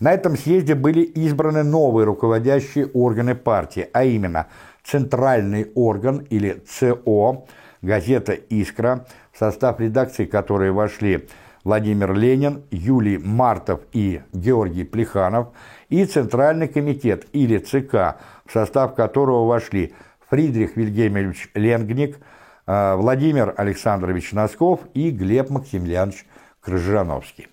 На этом съезде были избраны новые руководящие органы партии, а именно Центральный орган или ЦО, газета «Искра», в состав редакции которой вошли Владимир Ленин, Юлий Мартов и Георгий Плеханов, и Центральный комитет или ЦК, в состав которого вошли Фридрих Вильгельмович Ленгник, э, Владимир Александрович Носков и Глеб Максимiliaнович Крыжановский.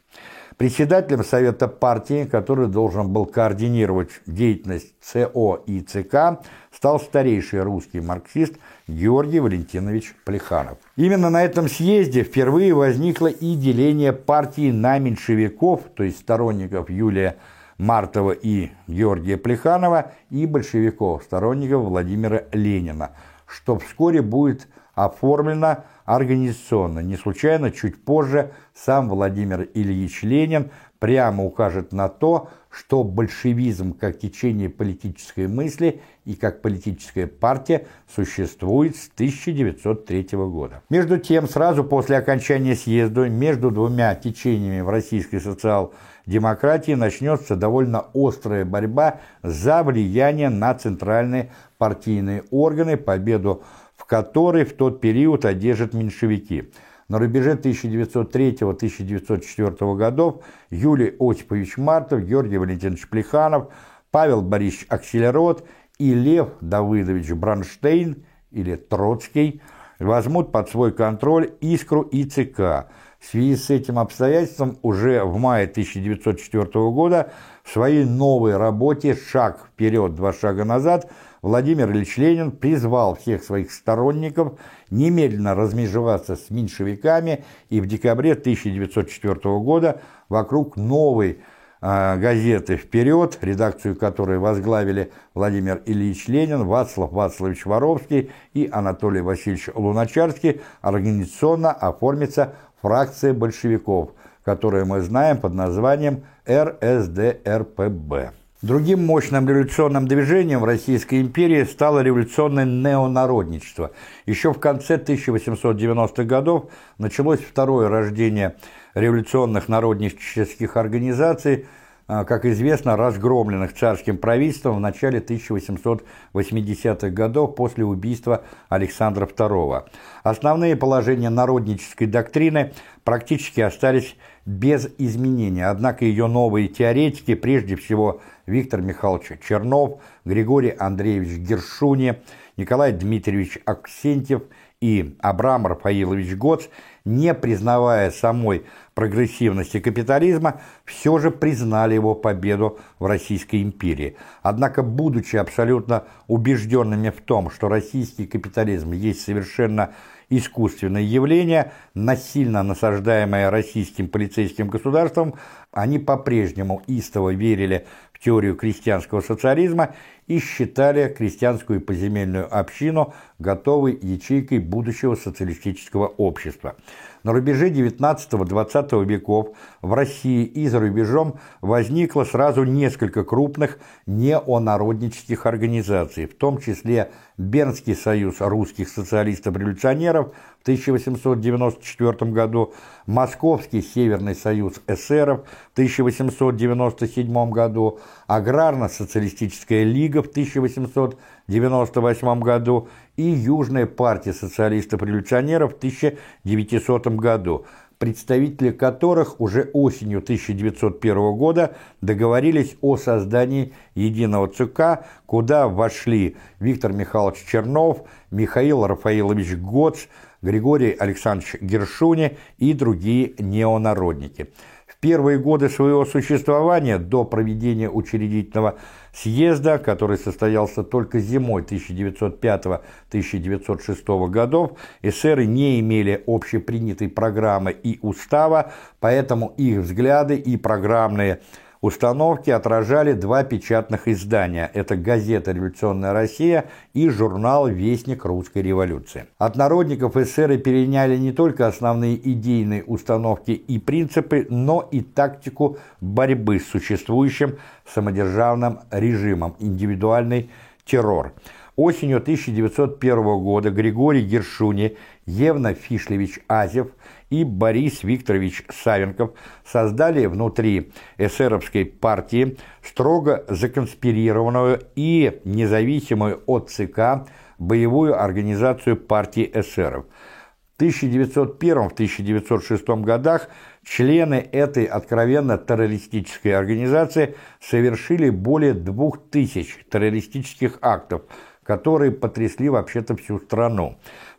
Председателем Совета партии, который должен был координировать деятельность ЦО и ЦК, стал старейший русский марксист Георгий Валентинович Плеханов. Именно на этом съезде впервые возникло и деление партии на меньшевиков, то есть сторонников Юлия Мартова и Георгия Плеханова, и большевиков, сторонников Владимира Ленина, что вскоре будет оформлено организационно. Не случайно чуть позже сам Владимир Ильич Ленин прямо укажет на то, что большевизм как течение политической мысли и как политическая партия существует с 1903 года. Между тем, сразу после окончания съезда между двумя течениями в российской социал-демократии начнется довольно острая борьба за влияние на центральные партийные органы, победу в которой в тот период одержат меньшевики. На рубеже 1903-1904 годов Юлий Осипович Мартов, Георгий Валентинович Плеханов, Павел Борисович Акселерот и Лев Давыдович Бронштейн или Троцкий возьмут под свой контроль «Искру» и ЦК. В связи с этим обстоятельством уже в мае 1904 года своей новой работе «Шаг вперед, два шага назад» Владимир Ильич Ленин призвал всех своих сторонников немедленно размежеваться с меньшевиками и в декабре 1904 года вокруг новой э, газеты «Вперед», редакцию которой возглавили Владимир Ильич Ленин, Вацлав Вацлавович Воровский и Анатолий Васильевич Луначарский, организационно оформится фракция большевиков, которую мы знаем под названием РСДРПБ. Другим мощным революционным движением в Российской империи стало революционное неонародничество. Еще в конце 1890-х годов началось второе рождение революционных народнических организаций, как известно, разгромленных царским правительством в начале 1880-х годов после убийства Александра II. Основные положения народнической доктрины практически остались без изменения, однако ее новые теоретики, прежде всего Виктор Михайлович Чернов, Григорий Андреевич Гершуни, Николай Дмитриевич Аксентьев и Абрам Рафаилович Гоц, не признавая самой прогрессивности капитализма, все же признали его победу в Российской империи. Однако, будучи абсолютно убежденными в том, что российский капитализм есть совершенно искусственное явление, насильно насаждаемое российским полицейским государством, они по-прежнему истово верили в теорию крестьянского социализма и считали крестьянскую поземельную общину готовой ячейкой будущего социалистического общества. На рубеже XIX-XX веков в России и за рубежом возникло сразу несколько крупных неонароднических организаций, в том числе Бернский союз русских социалистов-революционеров в 1894 году, Московский Северный союз эсеров в 1897 году, Аграрно-социалистическая лига в 1898 году и Южная партия социалистов-революционеров в 1900 году, представители которых уже осенью 1901 года договорились о создании единого ЦК, куда вошли Виктор Михайлович Чернов, Михаил Рафаилович Гоц, Григорий Александрович Гершуни и другие неонародники. Первые годы своего существования до проведения учредительного съезда, который состоялся только зимой 1905-1906 годов, эсеры не имели общепринятой программы и устава, поэтому их взгляды и программные установки отражали два печатных издания – это газета «Революционная Россия» и журнал «Вестник русской революции». От народников эсеры переняли не только основные идейные установки и принципы, но и тактику борьбы с существующим самодержавным режимом – индивидуальный террор. Осенью 1901 года Григорий Гершуни, Евна Фишлевич Азев – и Борис Викторович Савенков создали внутри эсеровской партии строго законспирированную и независимую от ЦК боевую организацию партии эсеров. В 1901-1906 годах члены этой откровенно террористической организации совершили более двух тысяч террористических актов, которые потрясли вообще-то всю страну.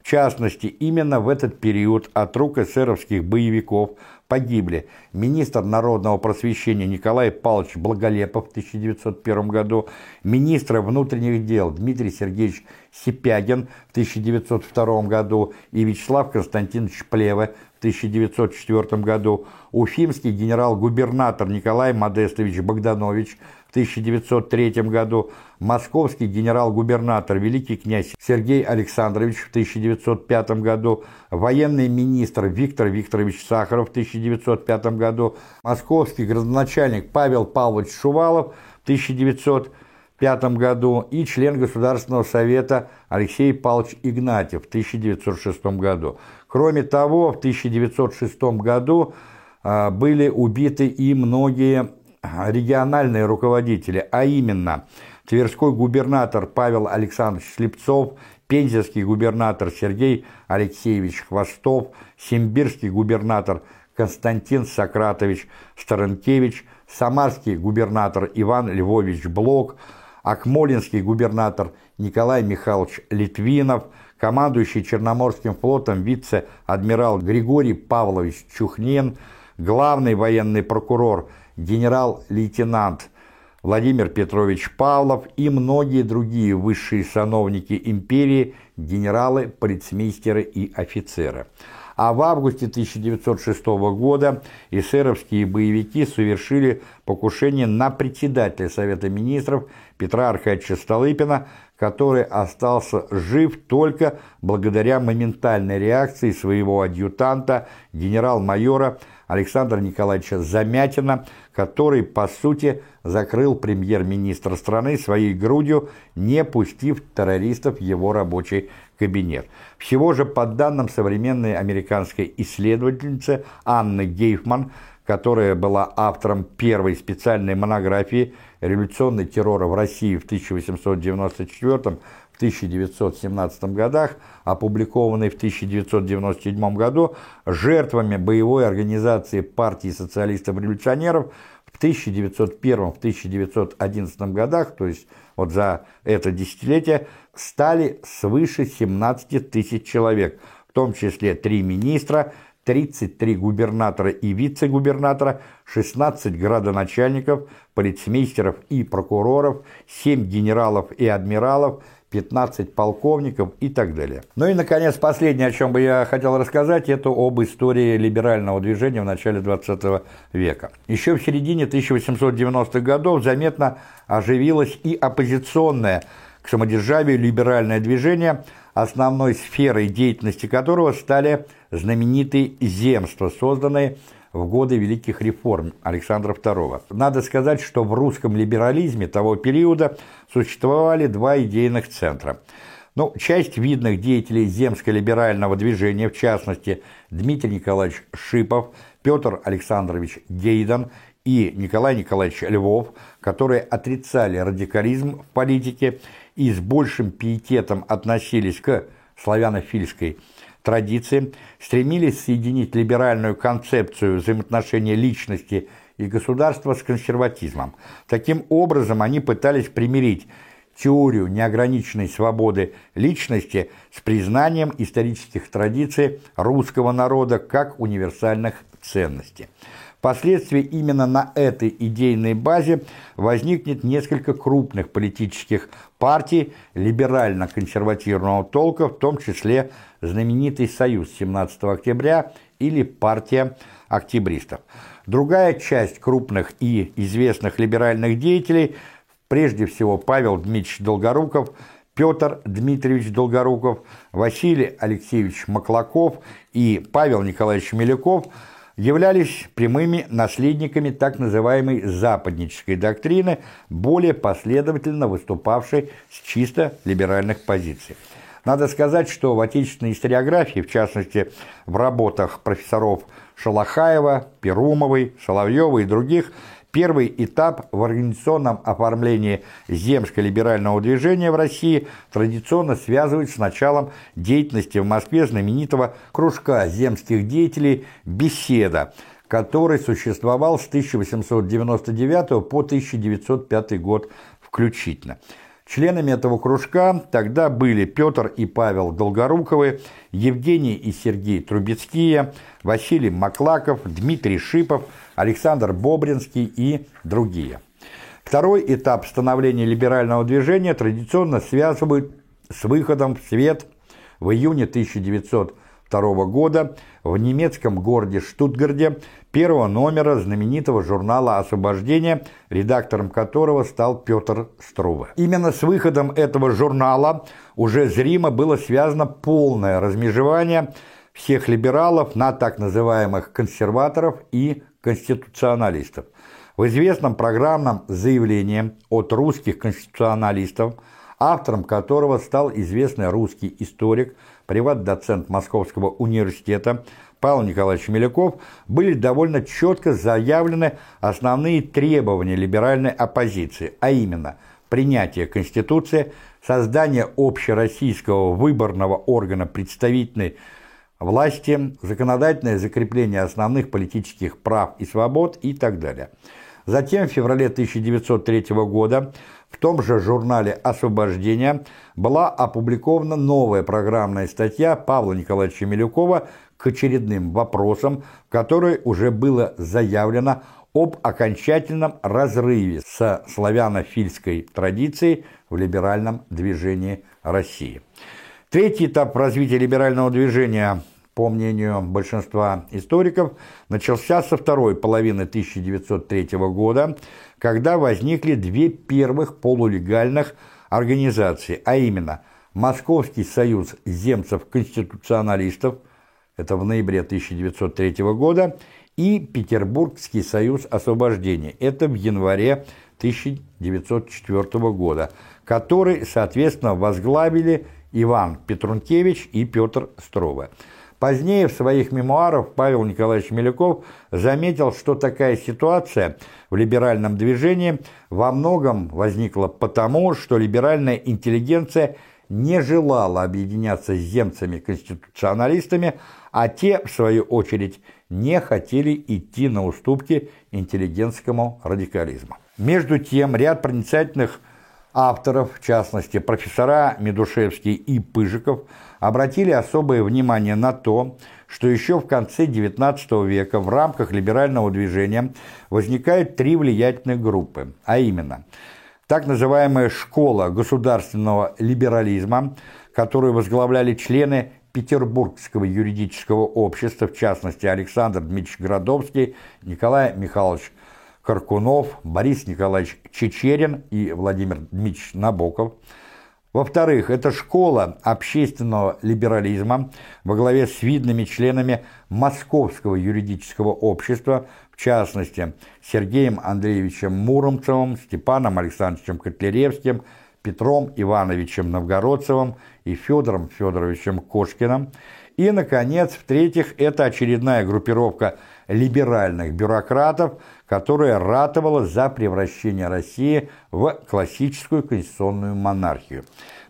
Частности, именно в этот период от рук эсеровских боевиков погибли министр народного просвещения Николай Павлович Благолепов в 1901 году, министр внутренних дел Дмитрий Сергеевич Сипягин в 1902 году и Вячеслав Константинович Плеве в 1904 году, уфимский генерал-губернатор Николай Модестович Богданович в 1903 году, московский генерал-губернатор великий князь Сергей Александрович в 1905 году, военный министр Виктор Викторович Сахаров в 1905 году, московский градоначальник Павел Павлович Шувалов в 1905 году и член Государственного совета Алексей Павлович Игнатьев в 1906 году. Кроме того, в 1906 году а, были убиты и многие региональные руководители, а именно Тверской губернатор Павел Александрович Слепцов, Пензенский губернатор Сергей Алексеевич Хвостов, Симбирский губернатор Константин Сократович Старенкевич, Самарский губернатор Иван Львович Блок, Акмолинский губернатор Николай Михайлович Литвинов, командующий Черноморским флотом вице-адмирал Григорий Павлович Чухнин, главный военный прокурор генерал-лейтенант Владимир Петрович Павлов и многие другие высшие сановники империи, генералы, полицмейстеры и офицеры. А в августе 1906 года эсеровские боевики совершили покушение на председателя Совета Министров Петра Аркадьевича Столыпина, который остался жив только благодаря моментальной реакции своего адъютанта, генерал-майора Александра Николаевича Замятина, который, по сути, закрыл премьер-министр страны своей грудью, не пустив террористов в его рабочий кабинет. Всего же, по данным современной американской исследовательницы Анны Гейфман, которая была автором первой специальной монографии «Революционный террор в России в 1894 1917 годах, опубликованной в 1997 году, жертвами боевой организации партии социалистов-революционеров в 1901-1911 годах, то есть вот за это десятилетие, стали свыше 17 тысяч человек, в том числе три министра, 33 губернатора и вице-губернатора, 16 градоначальников, полицмейстеров и прокуроров, 7 генералов и адмиралов, 15 полковников и так далее. Ну и, наконец, последнее, о чем бы я хотел рассказать, это об истории либерального движения в начале 20 века. Еще в середине 1890-х годов заметно оживилось и оппозиционное к самодержавию либеральное движение, основной сферой деятельности которого стали знаменитые земства, созданные в годы великих реформ Александра II. Надо сказать, что в русском либерализме того периода существовали два идейных центра. Ну, часть видных деятелей земско-либерального движения, в частности, Дмитрий Николаевич Шипов, Петр Александрович Гейдан и Николай Николаевич Львов, которые отрицали радикализм в политике и с большим пиететом относились к славянофильской традиции, стремились соединить либеральную концепцию взаимоотношения личности и государства с консерватизмом. Таким образом, они пытались примирить теорию неограниченной свободы личности с признанием исторических традиций русского народа как универсальных ценностей. Впоследствии именно на этой идейной базе возникнет несколько крупных политических партий либерально-консервативного толка, в том числе знаменитый Союз 17 октября или партия октябристов. Другая часть крупных и известных либеральных деятелей, прежде всего Павел Дмитриевич Долгоруков, Петр Дмитриевич Долгоруков, Василий Алексеевич Маклаков и Павел Николаевич Меляков – являлись прямыми наследниками так называемой западнической доктрины, более последовательно выступавшей с чисто либеральных позиций. Надо сказать, что в отечественной историографии, в частности в работах профессоров Шалахаева, Перумовой, Соловьева и других, Первый этап в организационном оформлении земско-либерального движения в России традиционно связывают с началом деятельности в Москве знаменитого кружка земских деятелей «Беседа», который существовал с 1899 по 1905 год включительно. Членами этого кружка тогда были Петр и Павел Долгоруковы, Евгений и Сергей Трубецкие, Василий Маклаков, Дмитрий Шипов, Александр Бобринский и другие. Второй этап становления либерального движения традиционно связывают с выходом в свет в июне 1902 года в немецком городе Штутгарде первого номера знаменитого журнала «Освобождение», редактором которого стал Петр Струве. Именно с выходом этого журнала уже зримо было связано полное размежевание всех либералов на так называемых консерваторов и конституционалистов. В известном программном заявлении от русских конституционалистов, автором которого стал известный русский историк, приват-доцент Московского университета Павел Николаевич Меляков, были довольно четко заявлены основные требования либеральной оппозиции, а именно принятие Конституции, создание общероссийского выборного органа представительной власти, законодательное закрепление основных политических прав и свобод и так далее. Затем в феврале 1903 года в том же журнале «Освобождение» была опубликована новая программная статья Павла Николаевича Милюкова к очередным вопросам, в которой уже было заявлено об окончательном разрыве со славянофильской традицией в либеральном движении России. Третий этап развития либерального движения, по мнению большинства историков, начался со второй половины 1903 года, когда возникли две первых полулегальных организации, а именно Московский союз земцев-конституционалистов, это в ноябре 1903 года, и Петербургский союз освобождения, это в январе 1904 года, который, соответственно, возглавили Иван Петрункевич и Петр Строва. Позднее в своих мемуарах Павел Николаевич Миляков заметил, что такая ситуация в либеральном движении во многом возникла потому, что либеральная интеллигенция не желала объединяться с земцами-конституционалистами, а те, в свою очередь, не хотели идти на уступки интеллигентскому радикализму. Между тем, ряд проницательных авторов, в частности профессора Медушевский и Пыжиков, обратили особое внимание на то, что еще в конце XIX века в рамках либерального движения возникают три влиятельных группы, а именно так называемая «школа государственного либерализма», которую возглавляли члены Петербургского юридического общества, в частности Александр Дмитриевич Градовский, Николай Михайлович Каркунов, Борис Николаевич Чечерин и Владимир Дмитриевич Набоков. Во-вторых, это школа общественного либерализма во главе с видными членами Московского юридического общества, в частности Сергеем Андреевичем Муромцевым, Степаном Александровичем Котляревским, Петром Ивановичем Новгородцевым и Федором Федоровичем Кошкиным. И, наконец, в-третьих, это очередная группировка либеральных бюрократов, которая ратовала за превращение России в классическую конституционную монархию.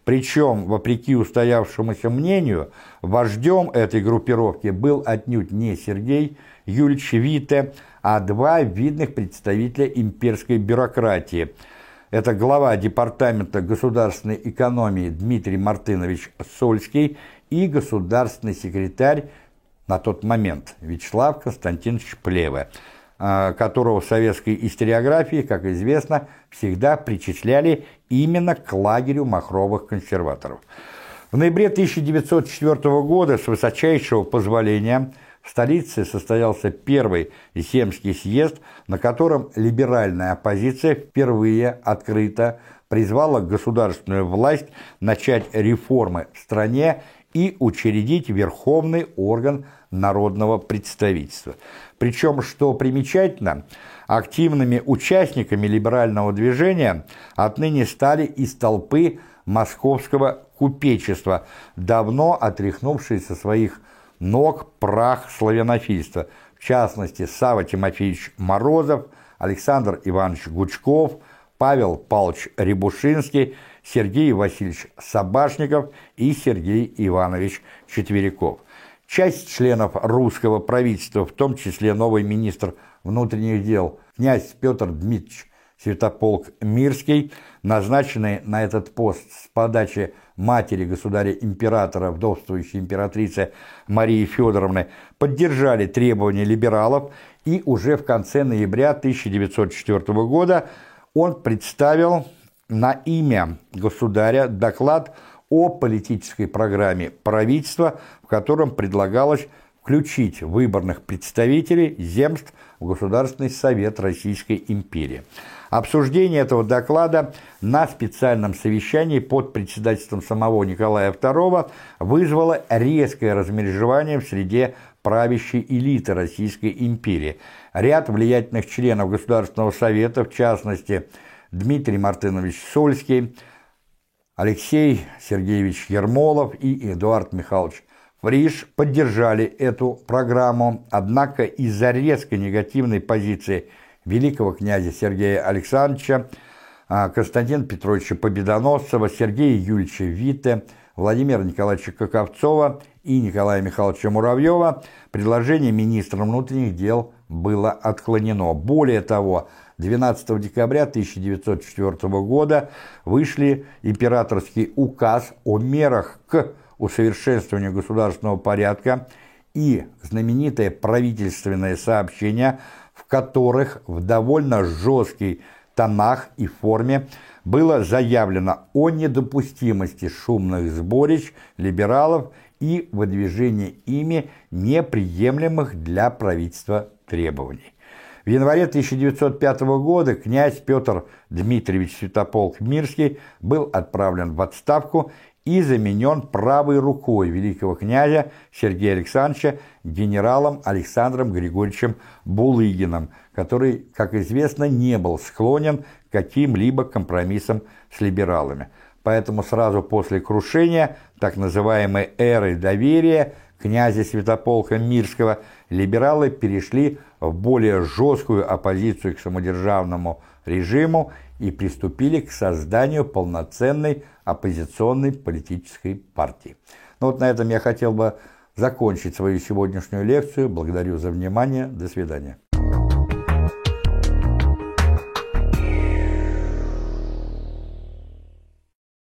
Причем, вопреки устоявшемуся мнению, вождем этой группировки был отнюдь не Сергей Юльевич Вите, а два видных представителя имперской бюрократии. Это глава Департамента государственной экономии Дмитрий Мартынович Сольский и государственный секретарь на тот момент Вячеслав Константинович Плеве, которого в советской историографии, как известно, всегда причисляли именно к лагерю махровых консерваторов. В ноябре 1904 года с высочайшего позволения в столице состоялся первый Земский съезд, на котором либеральная оппозиция впервые открыто призвала государственную власть начать реформы в стране и учредить верховный орган народного представительства. Причем, что примечательно, активными участниками либерального движения отныне стали из толпы московского купечества, давно отряхнувшие со своих ног прах славянофильства, в частности Сава Тимофеевич Морозов, Александр Иванович Гучков, Павел Павлович Рябушинский, Сергей Васильевич Собашников и Сергей Иванович Четверяков. Часть членов русского правительства, в том числе новый министр внутренних дел князь Петр Дмитриевич Святополк Мирский, назначенный на этот пост с подачи матери государя-императора, вдовствующей императрицы Марии Федоровны, поддержали требования либералов, и уже в конце ноября 1904 года он представил на имя государя доклад о политической программе правительства, в котором предлагалось включить выборных представителей земств в Государственный совет Российской империи. Обсуждение этого доклада на специальном совещании под председательством самого Николая II вызвало резкое размежевание в среде правящей элиты Российской империи. Ряд влиятельных членов Государственного совета, в частности Дмитрий Мартынович Сольский, Алексей Сергеевич Ермолов и Эдуард Михайлович Фриш поддержали эту программу, однако из-за резко негативной позиции великого князя Сергея Александровича, а, Константина Петровича Победоносцева, Сергея Юльевича Витте, Владимира Николаевича Коковцова и Николая Михайловича Муравьева предложение министра внутренних дел было отклонено. Более того, 12 декабря 1904 года вышли императорский указ о мерах к усовершенствованию государственного порядка и знаменитое правительственное сообщение, в которых в довольно жестких тонах и форме было заявлено о недопустимости шумных сборищ либералов и выдвижении ими неприемлемых для правительства требований. В январе 1905 года князь Петр Дмитриевич Святополк Мирский был отправлен в отставку и заменен правой рукой великого князя Сергея Александровича генералом Александром Григорьевичем Булыгиным, который, как известно, не был склонен к каким-либо компромиссам с либералами. Поэтому сразу после крушения так называемой эры доверия князя Святополка Мирского либералы перешли в более жесткую оппозицию к самодержавному режиму и приступили к созданию полноценной оппозиционной политической партии. Ну вот на этом я хотел бы закончить свою сегодняшнюю лекцию. Благодарю за внимание. До свидания.